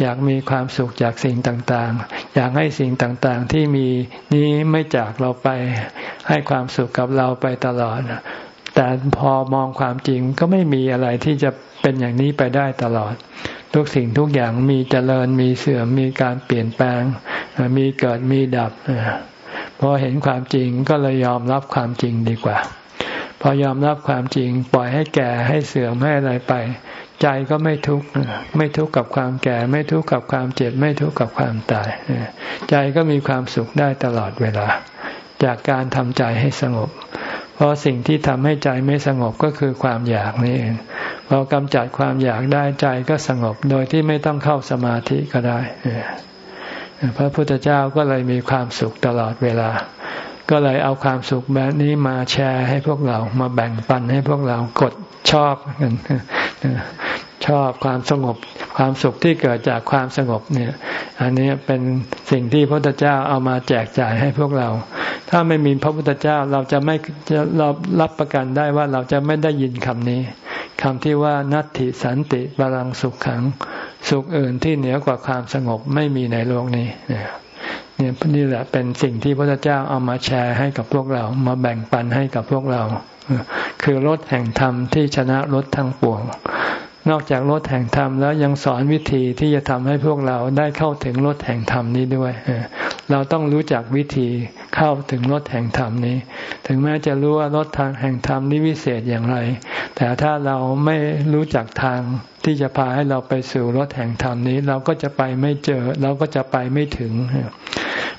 อยากมีความสุขจากสิ่งต่างๆ อยากให้สิ่งต่างๆที่มีนี้ไม่จากเราไป ให้ความสุขกับเราไปตลอด แต่พอมองความจริงก็ไม่มีอะไรที่จะเป็นอย่างนี้ไปได้ตลอด ทุกสิ่งทุกอย่างมีเจริญมีเสื่อมมีการเปลี่ยนแปลง มีเกิดมีดับพอเห็นความจริงก็เลยยอมรับความจริงดีกว่า พอยอมรับความจริงปล่อยให้แก่ให้เสื่อมให้อะไรไป ใจก็ไม่ทุกข์ไม่ทุกข์กับความแก่ ไม่ทุกข์กับความเจ็บ ไม่ทุกข์กับความตาย ใจก็มีความสุขได้ตลอดเวลา จากการทำใจให้สงบ เพราะสิ่งที่ทำให้ใจไม่สงบก็คือความอยากนี่เองพอกำจัดความอยากได้ใจก็สงบโดยที่ไม่ต้องเข้าสมาธิก็ได้พระพุทธเจ้าก็เลยมีความสุขตลอดเวลา ก็เลยเอาความสุขแบบนี้มาแชร์ให้พวกเรา มาแบ่งปันให้พวกเรากดชอบกัน ชอบความสงบความสุขที่เกิดจากความสงบเนี่ย อันนี้เป็นสิ่งที่พระพุทธเจ้าเอามาแจกจ่ายให้พวกเรา ถ้าไม่มีพระพุทธเจ้าเราจะไม่จะเรารับประกันได้ว่าเราจะไม่ได้ยินคำนี้คำที่ว่านัตติสันติบาลังสุขขัง สุขอื่นที่เหนือกว่าความสงบไม่มีในโลกนี้เนี่ยนี่แหละเป็นสิ่งที่พระพุทธเจ้าเอามาแชร์ให้กับพวกเรา มาแบ่งปันให้กับพวกเรา คือรถแห่งธรรมที่ชนะรถทั้งปวง นอกจากรถแห่งธรรมแล้วยังสอนวิธีที่จะทำให้พวกเราได้เข้าถึงรถแห่งธรรมนี้ด้วย เราต้องรู้จักวิธีเข้าถึงรถแห่งธรรมนี้ ถึงแม้จะรู้ว่ารถทางแห่งธรรมนี้วิเศษอย่างไร แต่ถ้าเราไม่รู้จักทางที่จะพาให้เราไปสู่รถแห่งธรรมนี้ เราก็จะไปไม่เจอ เราก็จะไปไม่ถึง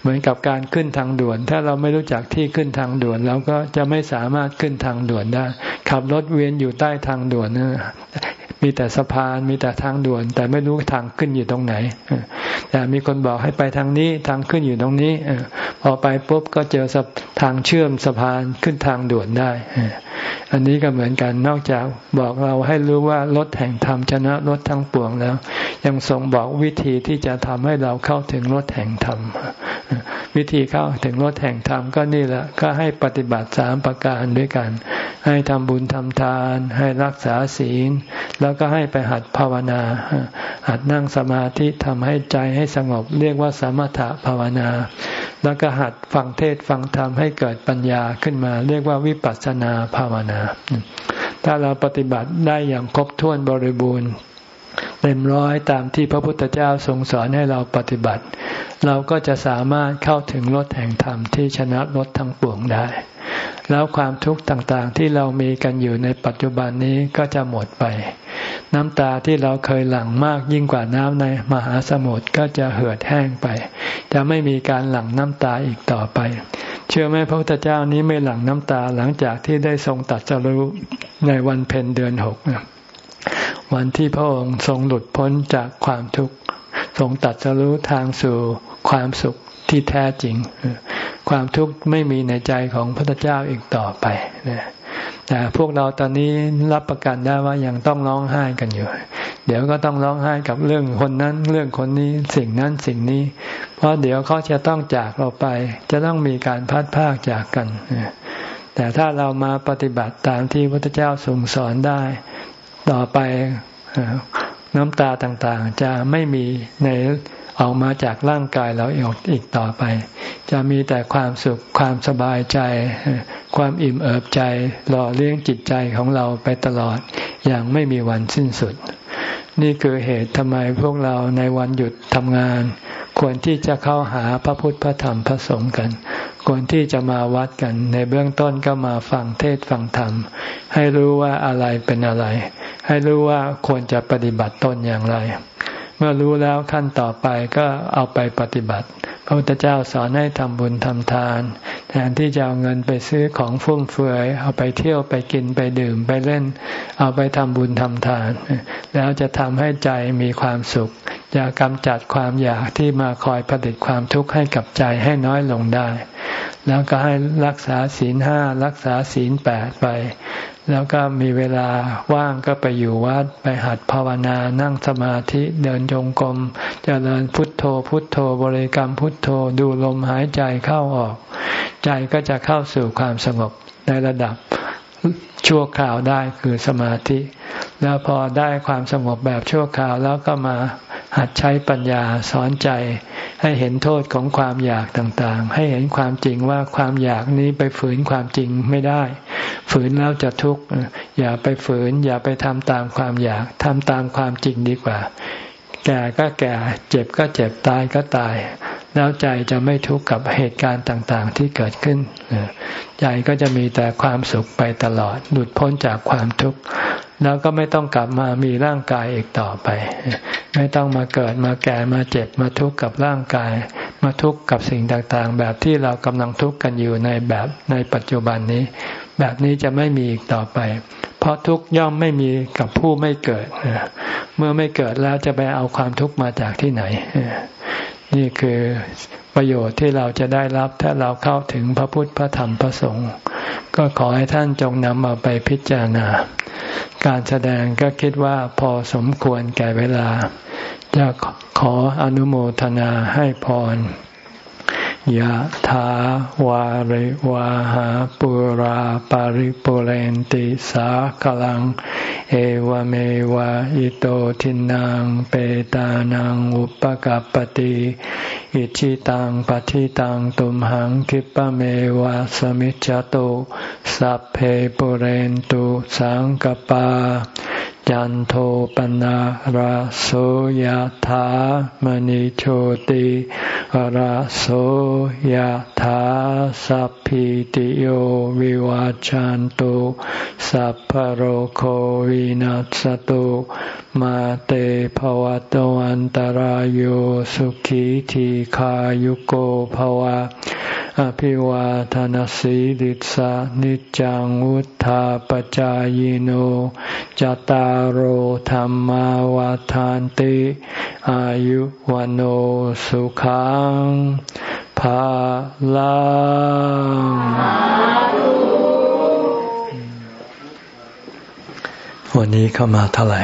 เหมือนกับการขึ้นทางด่วน ถ้าเราไม่รู้จักที่ขึ้นทางด่วน เราก็จะไม่สามารถขึ้นทางด่วนได้ ขับรถเวียนอยู่ใต้ทางด่วนนะ มีแต่สะพานมีแต่ทางด่วน แต่ไม่รู้ทางขึ้นอยู่ตรงไหนแต่มีคนบอกให้ไปทางนี้ทางขึ้นอยู่ตรงนี้พอไปปุ๊บก็เจอทางเชื่อมสะพานขึ้นทางด่วนได้ อันนี้ก็เหมือนกันนอกจากบอกเราให้รู้ว่ารถแห่งธรรมชนะรถทั้งปวงแล้ว ยังทรงบอกวิธีที่จะทำให้เราเข้าถึงรถแห่งธรรมวิธีเข้าถึงรถแห่งธรรมก็นี่แหละก็ให้ปฏิบัติสามประการด้วยกัน ให้ทำบุญทำทาน ให้รักษาศีลแล้วก็ให้ไปหัดภาวนา หัดนั่งสมาธิทำให้ใจให้สงบ เรียกว่าสมถะภาวนา แล้วก็หัดฟังเทศฟังธรรมให้เกิดปัญญาขึ้นมา เรียกว่าวิปัสสนาภาวนา ถ้าเราปฏิบัติได้อย่างครบถ้วนบริบูรณ์ เต็มร้อยตามที่พระพุทธเจ้าทรงสอนให้เราปฏิบัติ เราก็จะสามารถเข้าถึงรถแห่งธรรมที่ชนะรถทั้งปวงได้ แล้วความทุกข์ต่างๆที่เรามีกันอยู่ในปัจจุบันนี้ก็จะหมดไป น้ำตาที่เราเคยหลั่งมากยิ่งกว่าน้ำในมหาสมุทรก็จะเหือดแห้งไป จะไม่มีการหลั่งน้ำตาอีกต่อไป เชื่อไหมพระพุทธเจ้านี้ไม่หลั่งน้ำตาหลังจากที่ได้ทรงตัดจรุในวันเพ็ญเดือนหก วันที่พระองค์ทรงหลุดพ้นจากความทุกข์ทรงตัดสรู้ทางสู่ความสุขที่แท้จริง ความทุกข์ไม่มีในใจของพระเจ้าอีกต่อไปแต่พวกเราตอนนี้รับประกันได้ว่ายังต้องร้องไห้กันอยู่ เดี๋ยวก็ต้องร้องไห้กับเรื่องคนนั้น เรื่องคนนี้สิ่งนั้นสิ่งนี้ เพราะเดี๋ยวเขาจะต้องจากเราไป จะต้องมีการพัดพากจากกันแต่ถ้าเรามาปฏิบัติตามที่พระพุทธเจ้าทรงสอนได้ ต่อไปน้ำตาต่างๆ จะไม่มีในออกมาจากร่างกายเราอีกต่อไป จะมีแต่ความสุขความสบายใจ ความอิ่มเอิบใจ หล่อเลี้ยงจิตใจของเราไปตลอดอย่างไม่มีวันสิ้นสุด นี่คือเหตุทำไมพวกเราในวันหยุดทำงาน ควรที่จะเข้าหาพระพุทธพระธรรมพระสงฆ์กัน ควรที่จะมาวัดกัน ในเบื้องต้นก็มาฟังเทศฟังธรรม ให้รู้ว่าอะไรเป็นอะไร ให้รู้ว่าควรจะปฏิบัติตนอย่างไร เมื่อรู้แล้วขั้นต่อไปก็เอาไปปฏิบัติ พระพุทธเจ้าสอนให้ทำบุญทำทาน แทนที่จะเอาเงินไปซื้อของฟุ่มเฟือยเอาไปเที่ยวไปกินไปดื่มไปเล่น เอาไปทำบุญทำทาน แล้วจะทำให้ใจมีความสุข จะกำจัดความอยากที่มาคอยผลิตความทุกข์ให้กับใจให้น้อยลงได้ แล้วก็ให้รักษาศีลห้ารักษาศีลแปดไป แล้วก็มีเวลาว่างก็ไปอยู่วัดไปหัดภาวนานั่งสมาธิเดินจงกรมจเจริญพุทโธ พุทโธบริกรรมพุทโธดูลมหายใจเข้าออก ใจก็จะเข้าสู่ความสงบในระดับชั่วคราวได้คือสมาธิ แล้วพอได้ความสงบแบบชั่วคราวแล้วก็มาหัดใช้ปัญญาสอนใจ ให้เห็นโทษของความอยากต่างๆ ให้เห็นความจริงว่าความอยากนี้ไปฝืนความจริงไม่ได้ ฝืนแล้วจะทุกข์อย่าไปฝืน อย่าไปทำตามความอยากทำตามความจริงดีกว่า แก่ก็แก่ เจ็บก็เจ็บตายก็ตาย แล้วใจจะไม่ทุกข์กับเหตุการณ์ต่างๆ ที่เกิดขึ้น ใจก็จะมีแต่ความสุขไปตลอด หลุดพ้นจากความทุกข์ แล้วก็ไม่ต้องกลับมามีร่างกายอีกต่อไป ไม่ต้องมาเกิดมาแก่มาเจ็บมาทุกข์กับร่างกาย มาทุกข์กับสิ่งต่างๆ แบบที่เรากำลังทุกข์กันอยู่ในแบบในปัจจุบันนี้ แบบนี้จะไม่มีอีกต่อไปเพราะทุกข์ย่อมไม่มีกับผู้ไม่เกิด เมื่อไม่เกิดแล้วจะไปเอาความทุกข์มาจากที่ไหน นี่คือประโยชน์ที่เราจะได้รับถ้าเราเข้าถึงพระพุทธพระธรรมพระสงฆ์ก็ขอให้ท่านจงนำเอาไปพิจารณา การแสดงก็คิดว่าพอสมควรแก่เวลา จะขออนุโมทนาให้พร ยะถาวาริวาหาปุราปาริปุเรนติสากลัง เอวเมวะอิโตทินังเปตานังอุปกัรปติอิชิตังปฏิตังตุมหังคิปะเมวะสมิจจตุสัพเพปุเรนตุสังกปา จันโทปนะราโสยธามณิโชติราโสยธาสัพพิติโยวิวาจันตุสัพพโรโควินัสตุมาเตภวะตวันตารโยสุขีทีขายุโกภวะอภิวาทานสีลิสานิจังวุธาปจายโนจตาโหธรรมวาทานติ อายุวันโอสุขังภาลังวันนี้เข้ามาเท่าไหร่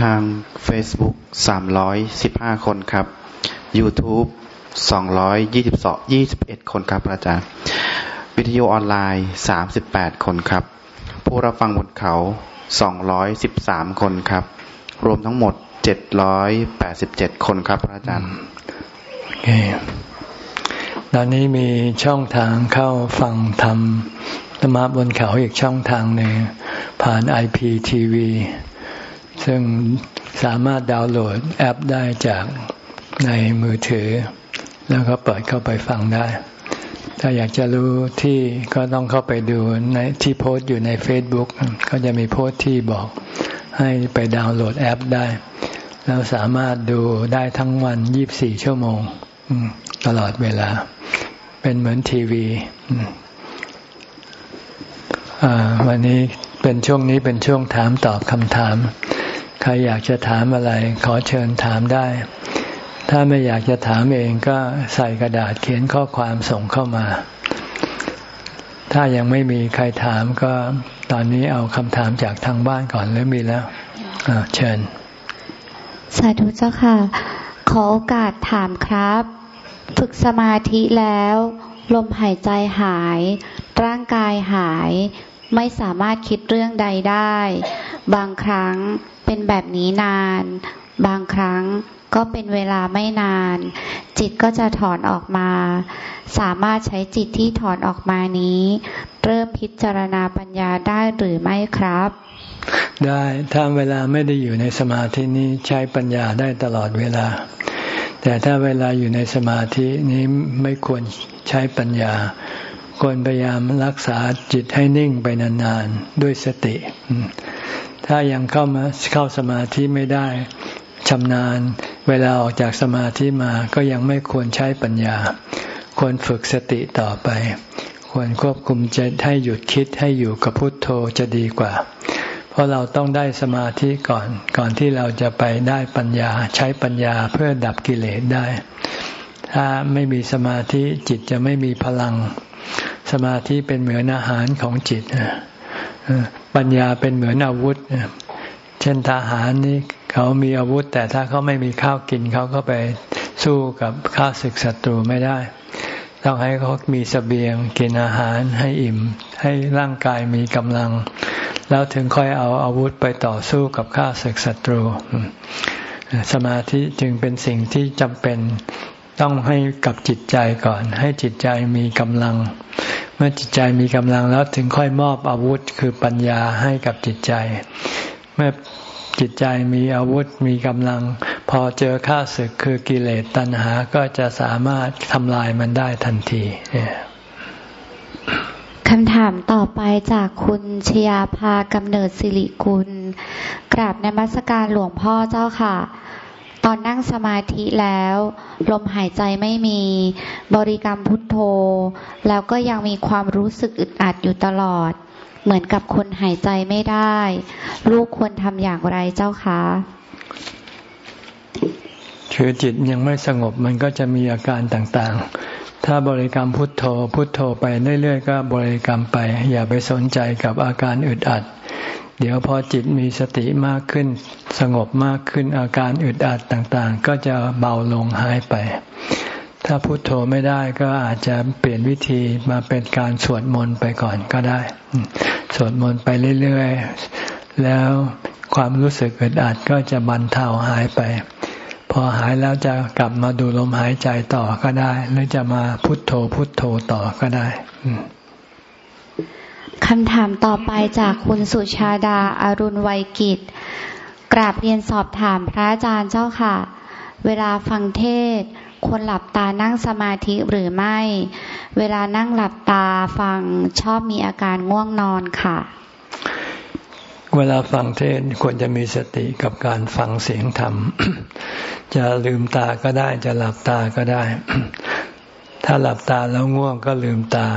ทาง Facebook 315 คนครับ YouTube สองร้อยยี่สิบสองยี่สิบเอ็ดคนครับอาจารย์ วิทยุออนไลน์สามสิบแปดคนครับ ผู้รับฟังบนเขาสองร้อยสิบสามคนครับ รวมทั้งหมดเจ็ดร้อยแปดสิบเจ็ดคนครับ พระอาจารย์โอเคตอนนี้มีช่องทางเข้าฟังธรรมธรรมะบนเขาอีกช่องทางหนึ่งผ่าน IPTV ซึ่งสามารถดาวน์โหลดแอปได้จากในมือถือ แล้วก็เปิดเข้าไปฟังได้ ถ้าอยากจะรู้ที่ก็ต้องเข้าไปดูในที่โพสต์อยู่ใน Facebook ก็จะมีโพสต์ที่บอกให้ไปดาวน์โหลดแอปได้ แล้วสามารถดูได้ทั้งวัน 24 ชั่วโมง ตลอดเวลา เป็นเหมือนทีวีวันนี้เป็นช่วงนี้เป็นช่วงถามตอบคำถาม ใครอยากจะถามอะไร ขอเชิญถามได้ ถ้าไม่อยากจะถามเองก็ใส่กระดาษเขียนข้อความส่งเข้ามา ถ้ายังไม่มีใครถามก็ตอนนี้เอาคำถามจากทางบ้านก่อนหรือมีแล้วเชิญ สาธุเจ้าค่ะ ขอโอกาสถามครับ ฝึกสมาธิแล้ว ลมหายใจหาย ร่างกายหาย ไม่สามารถคิดเรื่องใดได้ บางครั้งเป็นแบบนี้นาน บางครั้ง ก็เป็นเวลาไม่นาน จิตก็จะถอนออกมา สามารถใช้จิตที่ถอนออกมานี้ เริ่มพิจารณาปัญญาได้หรือไม่ครับ ได้ถ้าเวลาไม่ได้อยู่ในสมาธินี้ใช้ปัญญาได้ตลอดเวลา แต่ถ้าเวลาอยู่ในสมาธินี้ไม่ควรใช้ปัญญาควรพยายามรักษาจิตให้นิ่งไปนานๆด้วยสติ ถ้ายังเข้ามาเข้าสมาธิไม่ได้ ชำนาญ เวลาออกจากสมาธิมาก็ยังไม่ควรใช้ปัญญา ควรฝึกสติต่อไป ควรควบคุมใจให้หยุดคิดให้อยู่กับพุทโธจะดีกว่า เพราะเราต้องได้สมาธิก่อน ก่อนที่เราจะไปได้ปัญญาใช้ปัญญาเพื่อดับกิเลสได้ ถ้าไม่มีสมาธิจิตจะไม่มีพลัง สมาธิเป็นเหมือนอาหารของจิตปัญญาเป็นเหมือนอาวุธเช่นทหารนี่ เขามีอาวุธแต่ถ้าเขาไม่มีข้าวกินเขาก็ไปสู้กับข้าศึกศัตรูไม่ได้ ต้องให้เขามีสเสบียงกินอาหารให้อิ่ม ให้ร่างกายมีกำลัง แล้วถึงค่อยเอาอาวุธไปต่อสู้กับข้าศึกศัตรู สมาธิจึงเป็นสิ่งที่จำเป็นต้องให้กับจิตใจก่อน ให้จิตใจมีกำลัง เมื่อจิตใจมีกำลังแล้วถึงค่อยมอบอาวุธคือปัญญาให้กับจิตใจ เมื่อ จิตใจมีอาวุธมีกำลัง พอเจอข้าศึกคือกิเลสตัณหาก็จะสามารถทำลายมันได้ทันทีคำถามต่อไปจากคุณชยาภากำเนิดสิริกุล กราบในมัสการหลวงพ่อเจ้าค่ะ ตอนนั่งสมาธิแล้ว ลมหายใจไม่มีบริกรรมพุทโธ แล้วก็ยังมีความรู้สึกอึดอัดอยู่ตลอด เหมือนกับคนหายใจไม่ได้ ลูกควรทำอย่างไรเจ้าคะคือจิตยังไม่สงบมันก็จะมีอาการต่างๆ ถ้าบริกรรมพุทโธ พุทโธไปเรื่อยๆก็บริกรรมไป อย่าไปสนใจกับอาการอึดอัด เดี๋ยวพอจิตมีสติมากขึ้น สงบมากขึ้นอาการอึดอัดต่างๆ ก็จะเบาลงหายไป ถ้าพุทโธไม่ได้ก็อาจจะเปลี่ยนวิธีมาเป็นการสวดมนต์ไปก่อนก็ได้ สวดมนต์ไปเรื่อยๆ แล้วความรู้สึกอึดอัดก็จะบรรเทาหายไป พอหายแล้วจะกลับมาดูลมหายใจต่อก็ได้ หรือจะมาพุทโธพุทโธต่อก็ได้คำถามต่อไปจากคุณสุชาดาอารุณไวยกิจ กราบเรียนสอบถามพระอาจารย์เจ้าค่ะ เวลาฟังเทศ ควรหลับตานั่งสมาธิหรือไม่ เวลานั่งหลับตาฟังชอบมีอาการง่วงนอนค่ะ เวลาฟังเทศควรจะมีสติกับการฟังเสียงธรรม จะลืมตาก็ได้จะหลับตาก็ได้ ถ้าหลับตาแล้วง่วงก็ลืมตา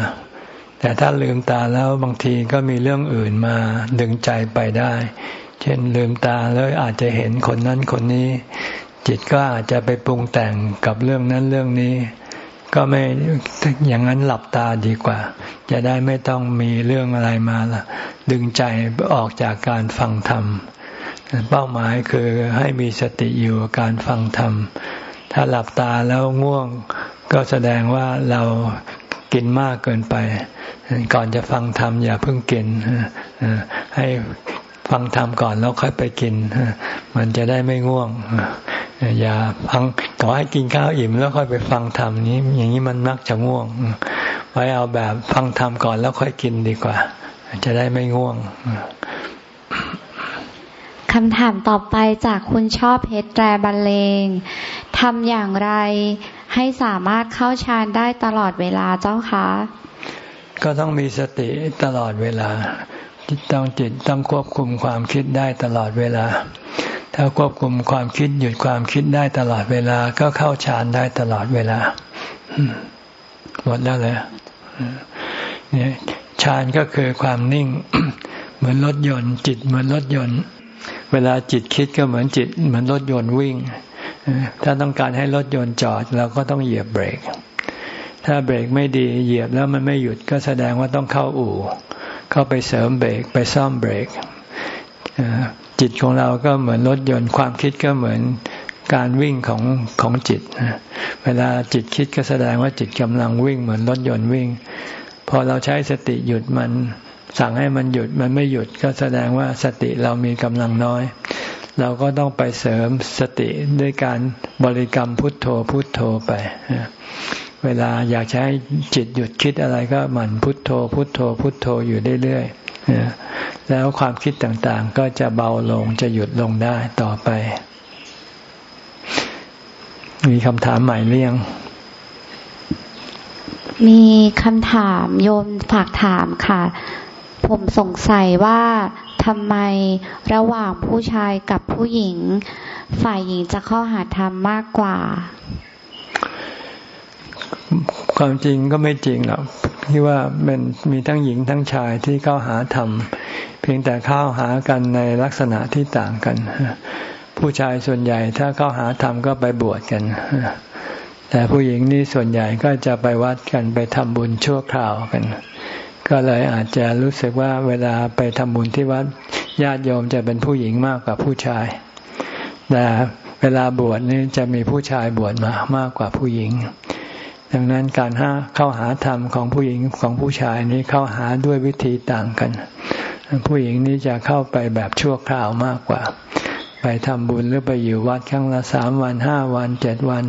แต่ถ้าลืมตาแล้วบางทีก็มีเรื่องอื่นมาดึงใจไปได้ เช่นลืมตาแล้วอาจจะเห็นคนนั้นคนนี้ จิตก็อาจจะไปปรุงแต่งกับเรื่องนั้นเรื่องนี้ ก็ไม่อย่างนั้นหลับตาดีกว่า จะได้ไม่ต้องมีเรื่องอะไรมาละดึงใจออกจากการฟังธรรม เป้าหมายคือให้มีสติอยู่การฟังธรรม ถ้าหลับตาแล้วง่วงก็แสดงว่าเรากินมากเกินไป ก่อนจะฟังธรรมอย่าเพิ่งกินให้ ฟังธรรมก่อนแล้วค่อยไปกิน มันจะได้ไม่ง่วงอย่าฟังต่อให้กินข้าวอิ่มแล้วค่อยไปฟังธรรมนี้ อย่างนี้มันมักจะง่วง ไว้เอาแบบฟังธรรมก่อนแล้วค่อยกินดีกว่า จะได้ไม่ง่วงคำถามต่อไปจากคุณชอบเพชรแตรบรรเลงทำอย่างไรให้สามารถเข้าฌานได้ตลอดเวลาเจ้าคะ ก็ต้องมีสติตลอดเวลา ต้องจิตต้องควบคุมความคิดได้ตลอดเวลา ถ้าควบคุมความคิดหยุดความคิดได้ตลอดเวลาก็เข้าฌานได้ตลอดเวลาหมดแล้วเลยเนี่ยฌานก็คือความนิ่ง เหมือนรถยนต์ จิตเหมือนรถยนต์ เวลาจิตคิดก็เหมือนจิต เหมือนรถยนต์วิ่ง ถ้าต้องการให้รถยนต์จอดเราก็ต้องเหยียบเบรก ถ้าเบรกไม่ดีเหยียบแล้วมันไม่หยุดก็แสดงว่าต้องเข้าอู่ เข้าไปเสริมเบรกไปซ่อมเบรกจิตของเราก็เหมือนรถยนต์ความคิดก็เหมือนการวิ่งของของจิต เวลาจิตคิดก็แสดงว่าจิตกำลังวิ่งเหมือนรถยนต์วิ่ง พอเราใช้สติหยุดมัน สั่งให้มันหยุดมันไม่หยุดก็แสดงว่าสติเรามีกำลังน้อย เราก็ต้องไปเสริมสติด้วยการบริกรรมพุทโธพุทโธไป เวลาอยากใช้จิตหยุดคิดอะไรก็หมั่นพุทโธ พุทโธ พุทโธอยู่เรื่อยๆแล้วความคิดต่างๆ ก็จะเบาลงจะหยุดลงได้ต่อไป มีคำถามใหม่เรียงมีคำถามโยมฝากถามค่ะ ผมสงสัยว่าทำไมระหว่างผู้ชายกับผู้หญิง ฝ่ายหญิงจะเข้าหาธรรมมากกว่า ความจริงก็ไม่จริงหรอกที่ว่าเป็นมีทั้งหญิงทั้งชายที่เข้าหาธรรม เพียงแต่เข้าหากันในลักษณะที่ต่างกัน ผู้ชายส่วนใหญ่ถ้าเข้าหาธรรมก็ไปบวชกัน แต่ผู้หญิงนี่ส่วนใหญ่ก็จะไปวัดกันไปทำบุญชั่วคราวกัน ก็เลยอาจจะรู้สึกว่าเวลาไปทำบุญที่วัดญาติโยมจะเป็นผู้หญิงมากกว่าผู้ชาย แต่เวลาบวชนี่จะมีผู้ชายบวชมามากกว่าผู้หญิง ดังนั้นการหาเข้าหาธรรมของผู้หญิงของผู้ชายนี้เข้าหาด้วยวิธีต่างกัน ผู้หญิงนี้จะเข้าไปแบบชั่วคราวมากกว่า ไปทำบุญหรือไปอยู่วัดครั้งละสามวันห้าวันเจ็ดวัน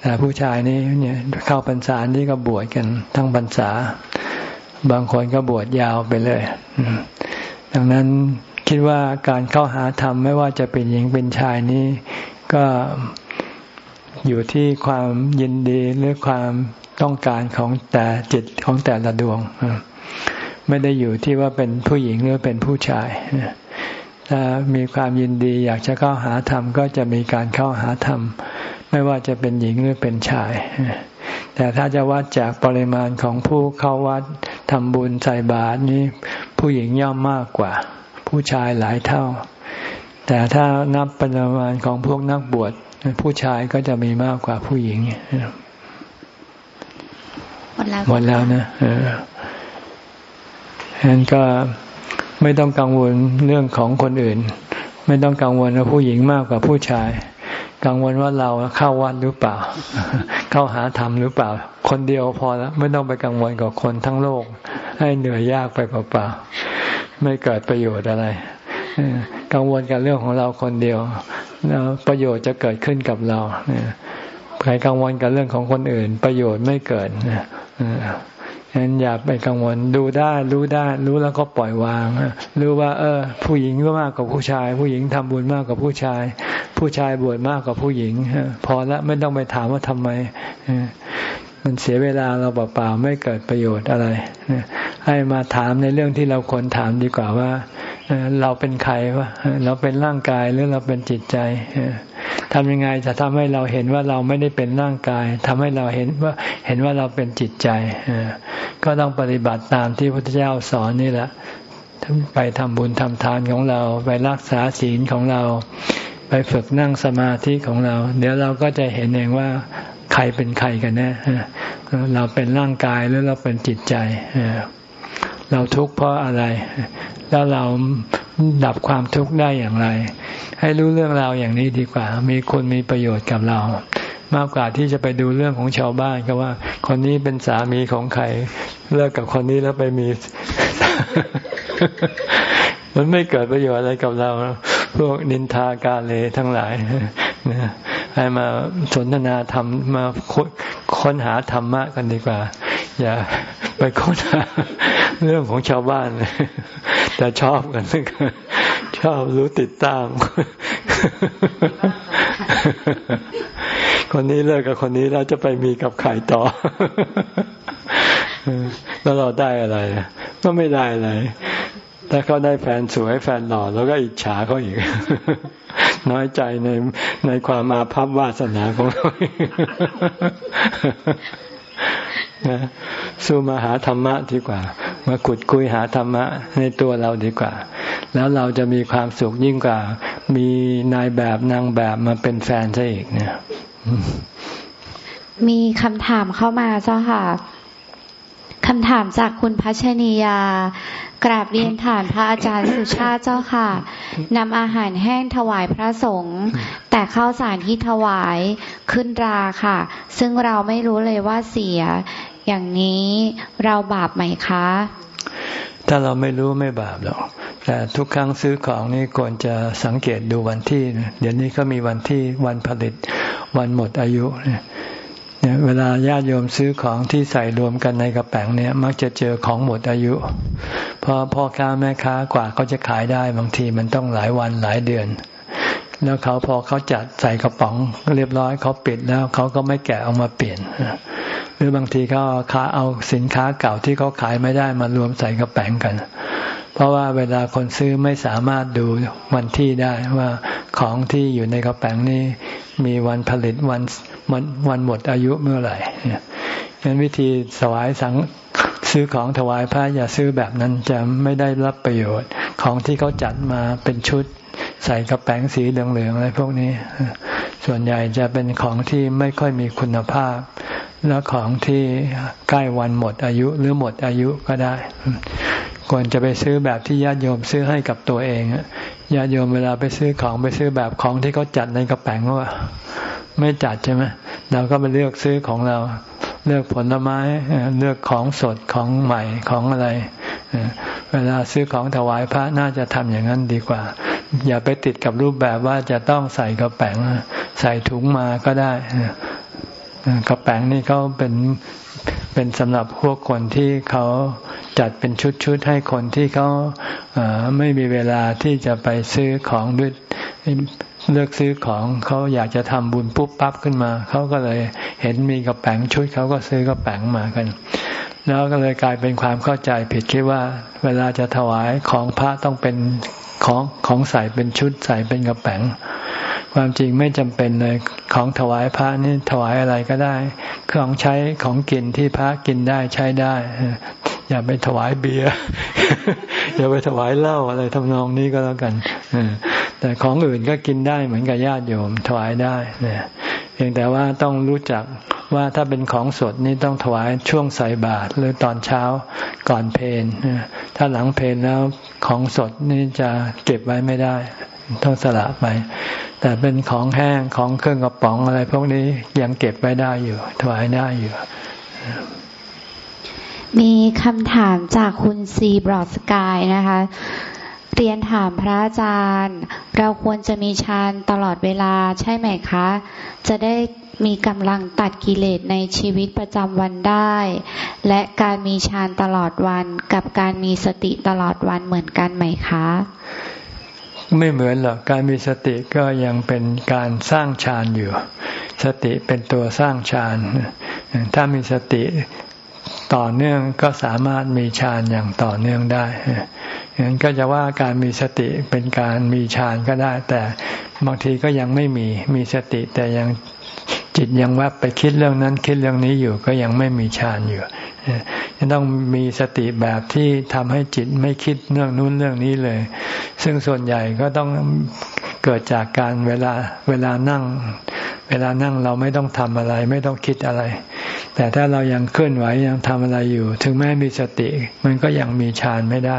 แต่ผู้ชายนี่เนี่ยเข้าพรรษานี่ก็บวชกันทั้งพรรษา บางคนก็บวชยาวไปเลย ดังนั้นคิดว่าการเข้าหาธรรมไม่ว่าจะเป็นหญิงเป็นชายนี้ก็ อยู่ที่ความยินดีหรือความต้องการของแต่จิตของแต่ละดวง ไม่ได้อยู่ที่ว่าเป็นผู้หญิงหรือเป็นผู้ชายถ้ามีความยินดีอยากจะเข้าหาธรรมก็จะมีการเข้าหาธรรม ไม่ว่าจะเป็นหญิงหรือเป็นชาย แต่ถ้าจะวัดจากปริมาณของผู้เข้าวัดทำบุญใส่บาตรนี้ ผู้หญิงย่อมมากกว่า ผู้ชายหลายเท่า แต่ถ้านับปริมาณของพวกนักบวช ผู้ชายก็จะมีมากกว่าผู้หญิงหมดแล้วหมดแล้วนะเออฉะนั้นก็ไม่ต้องกังวลเรื่องของคนอื่น ไม่ต้องกังวลว่าผู้หญิงมากกว่าผู้ชาย กังวลว่าเราเข้าวัดหรือเปล่า เข้าหาธรรมหรือเปล่า คนเดียวพอแล้วไม่ต้องไปกังวลกับคนทั้งโลก ให้เหนื่อยยากไปเปล่าๆไม่เกิดประโยชน์อะไร กังวลกับเรื่องของเราคนเดียวแล้วประโยชน์จะเกิดขึ้นกับเราใครกังวลกับเรื่องของคนอื่น ประโยชน์ไม่เกิดฉะนั้นอย่าไปกังวลดูได้รู้ได้ รู้แล้วก็ปล่อยวางรู้ว่า เออ ผู้หญิงก็มากกว่าผู้ชาย ผู้หญิงทำบุญมากกว่าผู้ชาย ผู้ชายบวชมากกว่าผู้หญิงพอละไม่ต้องไปถามว่าทำไมมันเสียเวลาเราเปล่าๆไม่เกิดประโยชน์อะไรให้มาถามในเรื่องที่เราควรถามดีกว่าว่า เราเป็นใครวะเราเป็นร่างกายหรือเราเป็นจิตใจทำยังไงจะทำให้เราเห็นว่าเราไม่ได้เป็นร่างกายทำให้เราเห็นว่าเห็นว่าเราเป็นจิตใจก็ต้องปฏิบัติตามที่พระพุทธเจ้าสอนนี่แหละไปทำบุญทำทานของเรา ไปรักษาศีลของเรา ไปฝึกนั่งสมาธิของเรา เดี๋ยวเราก็จะเห็นเองว่าใครเป็นใครกันแน่เราเป็นร่างกายหรือเราเป็นจิตใจ เราทุกข์เพราะอะไร แล้วเราดับความทุกข์ได้อย่างไร ให้รู้เรื่องราวอย่างนี้ดีกว่า มีคนมีประโยชน์กับเรา มากกว่าที่จะไปดูเรื่องของชาวบ้านก็ว่า คนนี้เป็นสามีของใครเลิกกับคนนี้แล้วไปมี มันไม่เกิดประโยชน์อะไรกับเรา พวกนินทากาเลทั้งหลายนะให้มาสนทนาธรรมมาค้นหาธรรมะกันดีกว่า อย่าไปค้นหา เรื่องของชาวบ้านแต่ชอบกันชอบรู้ติดตาม คนนี้เลิกกับคนนี้เราจะไปมีกับใครต่อ แล้วเราได้อะไร ก็ไม่ได้อะไรถ้าเขาได้แฟนสวยแฟนหล่อแล้วก็อิจฉาเขาอีก น้อยใจในในความมาพับวาสนาของเรานะสู้มาหาธรรมะดีกว่า มาขุดคุยหาธรรมะในตัวเราดีกว่า แล้วเราจะมีความสุขยิ่งกว่า มีนายแบบนางแบบมาเป็นแฟนซะอีกเนี่ย มีคำถามเข้ามาเจ้าค่ะคำถามจากคุณพัชนียากราบเรียนฐานพระอาจารย์สุชาติเจ้าค่ะนำอาหารแห้งถวายพระสงฆ์แต่ข้าวสารที่ถวายขึ้นราค่ะ ซึ่งเราไม่รู้เลยว่าเสีย อย่างนี้เราบาปไหมคะ ถ้าเราไม่รู้ไม่บาปหรอกแต่ทุกครั้งซื้อของนี่ควรจะสังเกตดูวันที่ เดี๋ยวนี้ก็มีวันที่วันผลิตวันหมดอายุเนี่ยเวลาญาติโยมซื้อของที่ใส่รวมกันในกระแป๋งเนี่ย มักจะเจอของหมดอายุ เพราะพ่อค้าแม่ค้ากว่าเขาจะขายได้บางทีมันต้องหลายวันหลายเดือน แล้วเขาพอเขาจัดใส่กระป๋องเรียบร้อยเขาปิดแล้วเขาก็ไม่แกะออกมาเปลี่ยนหรือบางทีเขาค้าเอาสินค้าเก่าที่เขาขายไม่ได้มารวมใส่กระแป๋งกัน เพราะว่าเวลาคนซื้อไม่สามารถดูวันที่ได้ว่าของที่อยู่ในกระแป๋งนี้มีวันผลิตวันวันวันหมดอายุเมื่อไหร่งั้นวิธีสวายสัง ซื้อของถวายพระอย่าซื้อแบบนั้นจะไม่ได้รับประโยชน์ ของที่เขาจัดมาเป็นชุด ใส่กระแป้งสีเหลืองๆอะไรพวกนี้ ส่วนใหญ่จะเป็นของที่ไม่ค่อยมีคุณภาพ และของที่ใกล้วันหมดอายุหรือหมดอายุก็ได้ควรจะไปซื้อแบบที่ญาติโยมซื้อให้กับตัวเองญาติโยมเวลาไปซื้อของไปซื้อแบบของที่เขาจัดในกระแป้งว่า ไม่จัดใช่ไหมเราก็ไปเลือกซื้อของเรา เลือกผลไม้เลือกของสดของใหม่ของอะไร เวลาซื้อของถวายพระน่าจะทำอย่างนั้นดีกว่า อย่าไปติดกับรูปแบบว่าจะต้องใส่กระแป๋งใส่ถุงมาก็ได้กระแป๋งนี่เขาเป็นเป็นสำหรับพวกคนที่เขาจัดเป็นชุดๆให้คนที่เขาไม่มีเวลาที่จะไปซื้อของด้วย เลือกซื้อของเขาอยากจะทำบุญปุ๊บปั๊บขึ้นมาเขาก็เลยเห็นมีกระแป๋งชุดเขาก็ซื้อกระแป๋งมากัน แล้วก็เลยกลายเป็นความเข้าใจผิดคิดว่า เวลาจะถวายของพระต้องเป็นของของใส่เป็นชุดใส่เป็นกระแป๋ง ความจริงไม่จำเป็นเลยของถวายพระนี่ถวายอะไรก็ได้เครื่องใช้ของกินที่พระกินได้ใช้ได้ อย่าไปถวายเบียร์อย่าไปถวายเหล้าอะไรทำนองนี้ก็แล้วกัน แต่ของอื่นก็กินได้เหมือนกับญาติโยมถวายได้เนี่ยเพียงแต่ว่าต้องรู้จักว่าถ้าเป็นของสดนี่ต้องถวายช่วงใส่บาตรหรือตอนเช้าก่อนเพลถ้าหลังเพลแล้วของสดนี่จะเก็บไว้ไม่ได้ ต้องสละไป แต่เป็นของแห้งของเครื่องกระป๋องอะไร พวกนี้ยังเก็บไว้ได้อยู่ ถวายได้อยู่ มีคำถามจากคุณซีบรอดสกายนะคะ เรียนถามพระอาจารย์ เราควรจะมีฌานตลอดเวลาใช่ไหมคะ จะได้มีกำลังตัดกิเลสในชีวิตประจำวันได้ และการมีฌานตลอดวันกับการมีสติตลอดวันเหมือนกันไหมคะ ไม่เหมือนหรอกการมีสติก็ยังเป็นการสร้างฌานอยู่ สติเป็นตัวสร้างฌานถ้ามีสติ ต่อเนื่องก็สามารถมีฌานอย่างต่อเนื่องได้ฉะนั้นก็จะว่าการมีสติเป็นการมีฌานก็ได้ แต่บางทีก็ยังไม่มีมีสติ แต่ยังจิตยังแวบไปคิดเรื่องนั้นคิดเรื่องนี้อยู่ก็ยังไม่มีฌานอยู่จะต้องมีสติแบบที่ทำให้จิตไม่คิดเรื่องนู้นเรื่องนี้เลย ซึ่งส่วนใหญ่ก็ต้อง เกิดจากการเวลาเวลานั่ง เวลานั่งเราไม่ต้องทำอะไร ไม่ต้องคิดอะไร แต่ถ้าเรายังเคลื่อนไหวยังทำอะไรอยู่ ถึงแม้มีสติ มันก็ยังมีฌานไม่ได้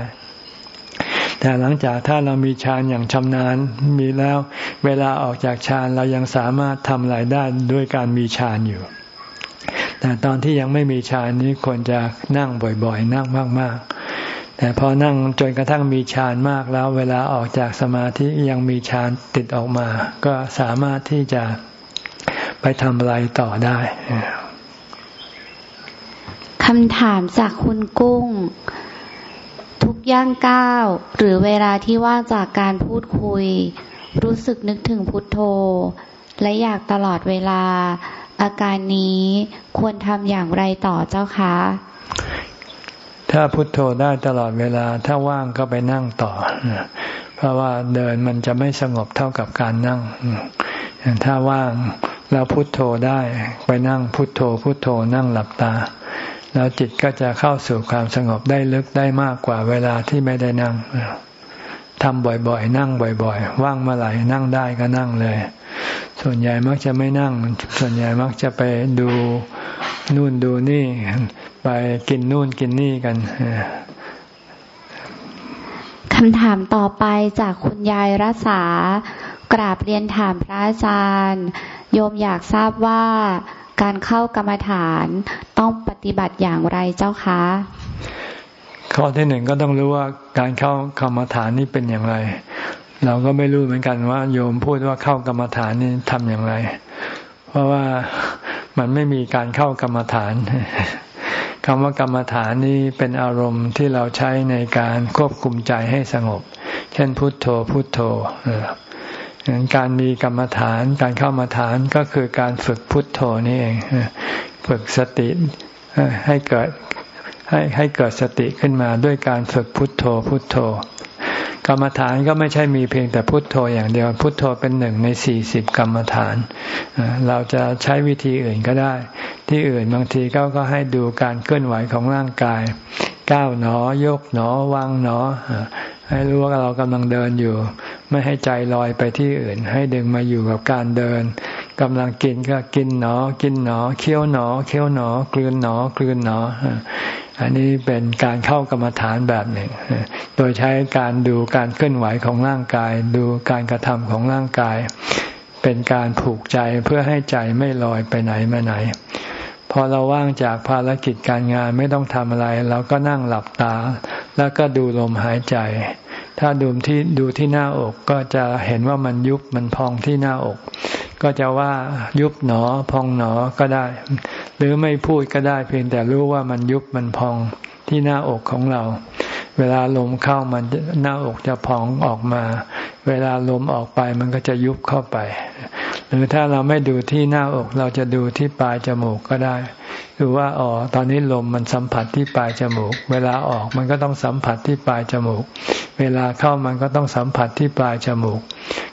แต่หลังจากถ้าเรามีฌานอย่างชำนาญมีแล้ว เวลาออกจากฌานเรายังสามารถทำอะไรได้ด้วยการมีฌานอยู่ แต่ตอนที่ยังไม่มีฌานนี้ควรจะนั่งบ่อยๆ นั่งมากๆ แต่พอนั่งจนกระทั่งมีฌานมากแล้ว เวลาออกจากสมาธิยังมีฌานติดออกมา ก็สามารถที่จะไปทำอะไรต่อได้คำถามจากคุณกุ้ง ทุกย่างก้าว หรือเวลาที่ว่างจากการพูดคุย รู้สึกนึกถึงพุทโธ และอยากตลอดเวลา อาการนี้ควรทำอย่างไรต่อเจ้าคะ ถ้าพุทโธได้ตลอดเวลา ถ้าว่างก็ไปนั่งต่อ เพราะว่าเดินมันจะไม่สงบเท่ากับการนั่ง ถ้าว่างแล้วพุทโธได้ไปนั่งพุทโธ พุทโธนั่งหลับตา แล้วจิตก็จะเข้าสู่ความสงบได้ลึกได้มากกว่าเวลาที่ไม่ได้นั่งทำบ่อยๆ นั่งบ่อยๆ ว่างเมื่อไหร่นั่งได้ก็นั่งเลย ส่วนใหญ่มักจะไม่นั่ง ส่วนใหญ่มักจะไปดู นู่นดูนี่ ไปกินนู่นกินนี่กันคำถามต่อไปจากคุณยายรัษากราบเรียนถามพระอาจารย์ โยมอยากทราบว่าการเข้ากรรมฐานต้องปฏิบัติอย่างไรเจ้าคะข้อที่หนึ่งก็ต้องรู้ว่าการเข้ากรรมฐานนี่เป็นอย่างไร เราก็ไม่รู้เหมือนกันว่า โยมพูดว่าเข้ากรรมฐานนี่ทำอย่างไร เพราะว่า มันไม่มีการเข้ากรรมฐานคำว่ากรรมฐานนี่เป็นอารมณ์ที่เราใช้ในการควบคุมใจให้สงบ เช่นพุทโธพุทโธการมีกรรมฐานการเข้ามาฐานก็คือการฝึกพุทโธนี่เองฝึกสติให้เกิดให้ให้เกิดสติขึ้นมาด้วยการฝึกพุทโธพุทโธ กรรมฐานก็ไม่ใช่มีเพียงแต่พุทโธอย่างเดียว พุทโธเป็นหนึ่งในสี่สิบกรรมฐาน เราจะใช้วิธีอื่นก็ได้ ที่อื่นบางทีเขาก็ให้ดูการเคลื่อนไหวของร่างกาย ก้าวหนอยกหนอวางหนอ ให้รู้ว่าเรากำลังเดินอยู่ ไม่ให้ใจลอยไปที่อื่น ให้ดึงมาอยู่กับการเดินกำลังกินก็กินหนอ กินหนอ เคี้ยวหนอ เคี้ยวหนอ กลืนหนอ กลืนหนอ อันนี้เป็นการเข้ากรรมฐานแบบหนึ่ง โดยใช้การดูการเคลื่อนไหวของร่างกาย ดูการกระทำของร่างกาย เป็นการผูกใจเพื่อให้ใจไม่ลอยไปไหนมาไหน พอเราว่างจากภารกิจการงานไม่ต้องทำอะไร เราก็นั่งหลับตา แล้วก็ดูลมหายใจ ถ้าดูที่ดูที่หน้าอกก็จะเห็นว่ามันยุบมันพองที่หน้าอก ก็จะว่ายุบหนอพองหนอก็ได้ หรือไม่พูดก็ได้เพียงแต่รู้ว่ามันยุบมันพอง ที่หน้าอกของเรา เวลาลมเข้ามันหน้าอกจะพองออกมา เวลาลมออกไปมันก็จะยุบเข้าไป หรือถ้าเราไม่ดูที่หน้าอกเราจะดูที่ปลายจมูกก็ได้ดูว่าอ๋อตอนนี้ลมมันสัมผัสที่ปลายจมูก เวลาออกมันก็ต้องสัมผัสที่ปลายจมูก เวลาเข้ามันก็ต้องสัมผัสที่ปลายจมูก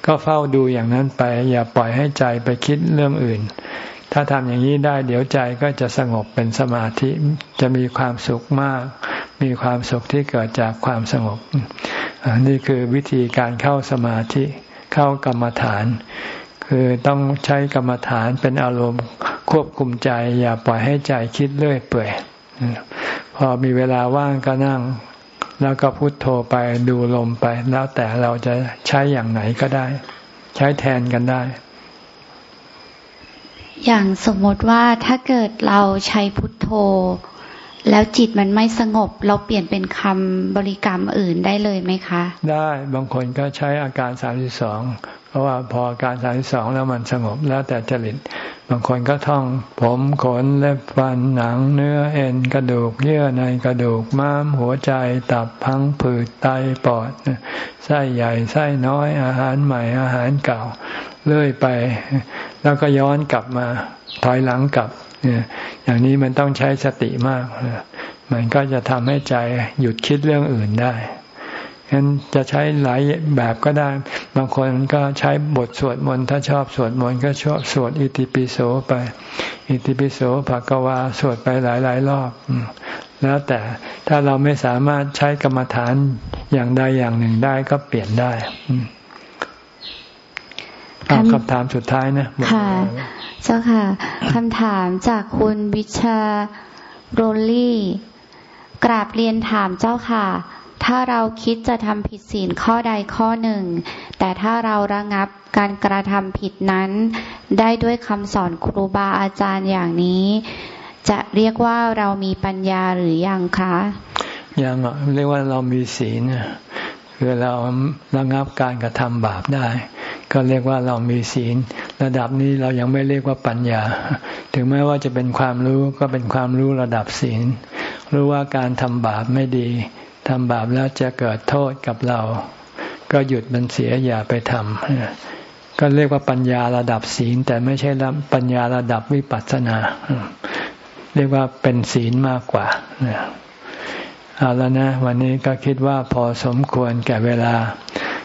ก็เฝ้าดูอย่างนั้นไป อย่าปล่อยให้ใจไปคิดเรื่องอื่น ถ้าทำอย่างนี้ได้เดี๋ยวใจก็จะสงบเป็นสมาธิจะมีความสุขมาก มีความสุขที่เกิดจากความสงบ นี่คือวิธีการเข้าสมาธิเข้ากรรมฐาน คือต้องใช้กรรมฐานเป็นอารมณ์ควบคุมใจ อย่าปล่อยให้ใจคิดเรื่อยเปื่อยพอมีเวลาว่างก็นั่ง แล้วก็พุโทโธไปดูลมไป แล้วแต่เราจะใช้อย่างไหนก็ได้ ใช้แทนกันได้ อย่างสมมติว่าถ้าเกิดเราใช้พุทโธ แล้วจิตมันไม่สงบ เราเปลี่ยนเป็นคำบริกรรมอื่นได้เลยไหมคะ ได้บางคนก็ใช้อาการสามสิบสองเพราะว่าพออาการสามสิบสองแล้วมันสงบแล้วแต่จริตบางคนก็ท่องผมขนเล็บฟันหนังเนื้อเอ็นกระดูก เยื่อในกระดูกม้ามหัวใจตับพังผืดไตปอดไส้ใหญ่ไส้น้อยอาหารใหม่อาหารเก่าเลื่อยไป แล้วก็ย้อนกลับมาถอยหลังกลับอย่างนี้มันต้องใช้สติมาก มันก็จะทำให้ใจหยุดคิดเรื่องอื่นได้งั้นจะใช้หลายแบบก็ได้ บางคนก็ใช้บทสวดมนต์ถ้าชอบสวดมนต์ก็ชอบสวดอิติปิโสไป อิติปิโสภะกวาสวดไปหลายหลายรอบ แล้วแต่ถ้าเราไม่สามารถใช้กรรมฐานอย่างใดอย่างหนึ่งได้ก็เปลี่ยนได้ คำถามสุดท้ายนะค่ะ เจ้าค่ะคำถามจากคุณวิชาโรลลี่กราบเรียนถามเจ้าค่ะ ถ้าเราคิดจะทำผิดศีลข้อใดข้อหนึ่ง แต่ถ้าเราระงับการกระทำผิดนั้น ได้ด้วยคำสอนครูบาอาจารย์อย่างนี้ จะเรียกว่าเรามีปัญญาหรือยังคะยังเรียกว่าเรามีศีลคือเราระงับการกระทำบาปได้ ก็เรียกว่าเรามีศีล ระดับนี้เรายังไม่เรียกว่าปัญญา ถึงแม้ว่าจะเป็นความรู้ก็เป็นความรู้ระดับศีล รู้ว่าการทำบาปไม่ดีทำบาปแล้วจะเกิดโทษกับเรา ก็หยุดมันเสียอย่าไปทำก็เรียกว่าปัญญาระดับศีล แต่ไม่ใช่ปัญญาระดับวิปัสสนา เรียกว่าเป็นศีลมากกว่าเอาแล้วนะ วันนี้ก็คิดว่าพอสมควรแก่เวลา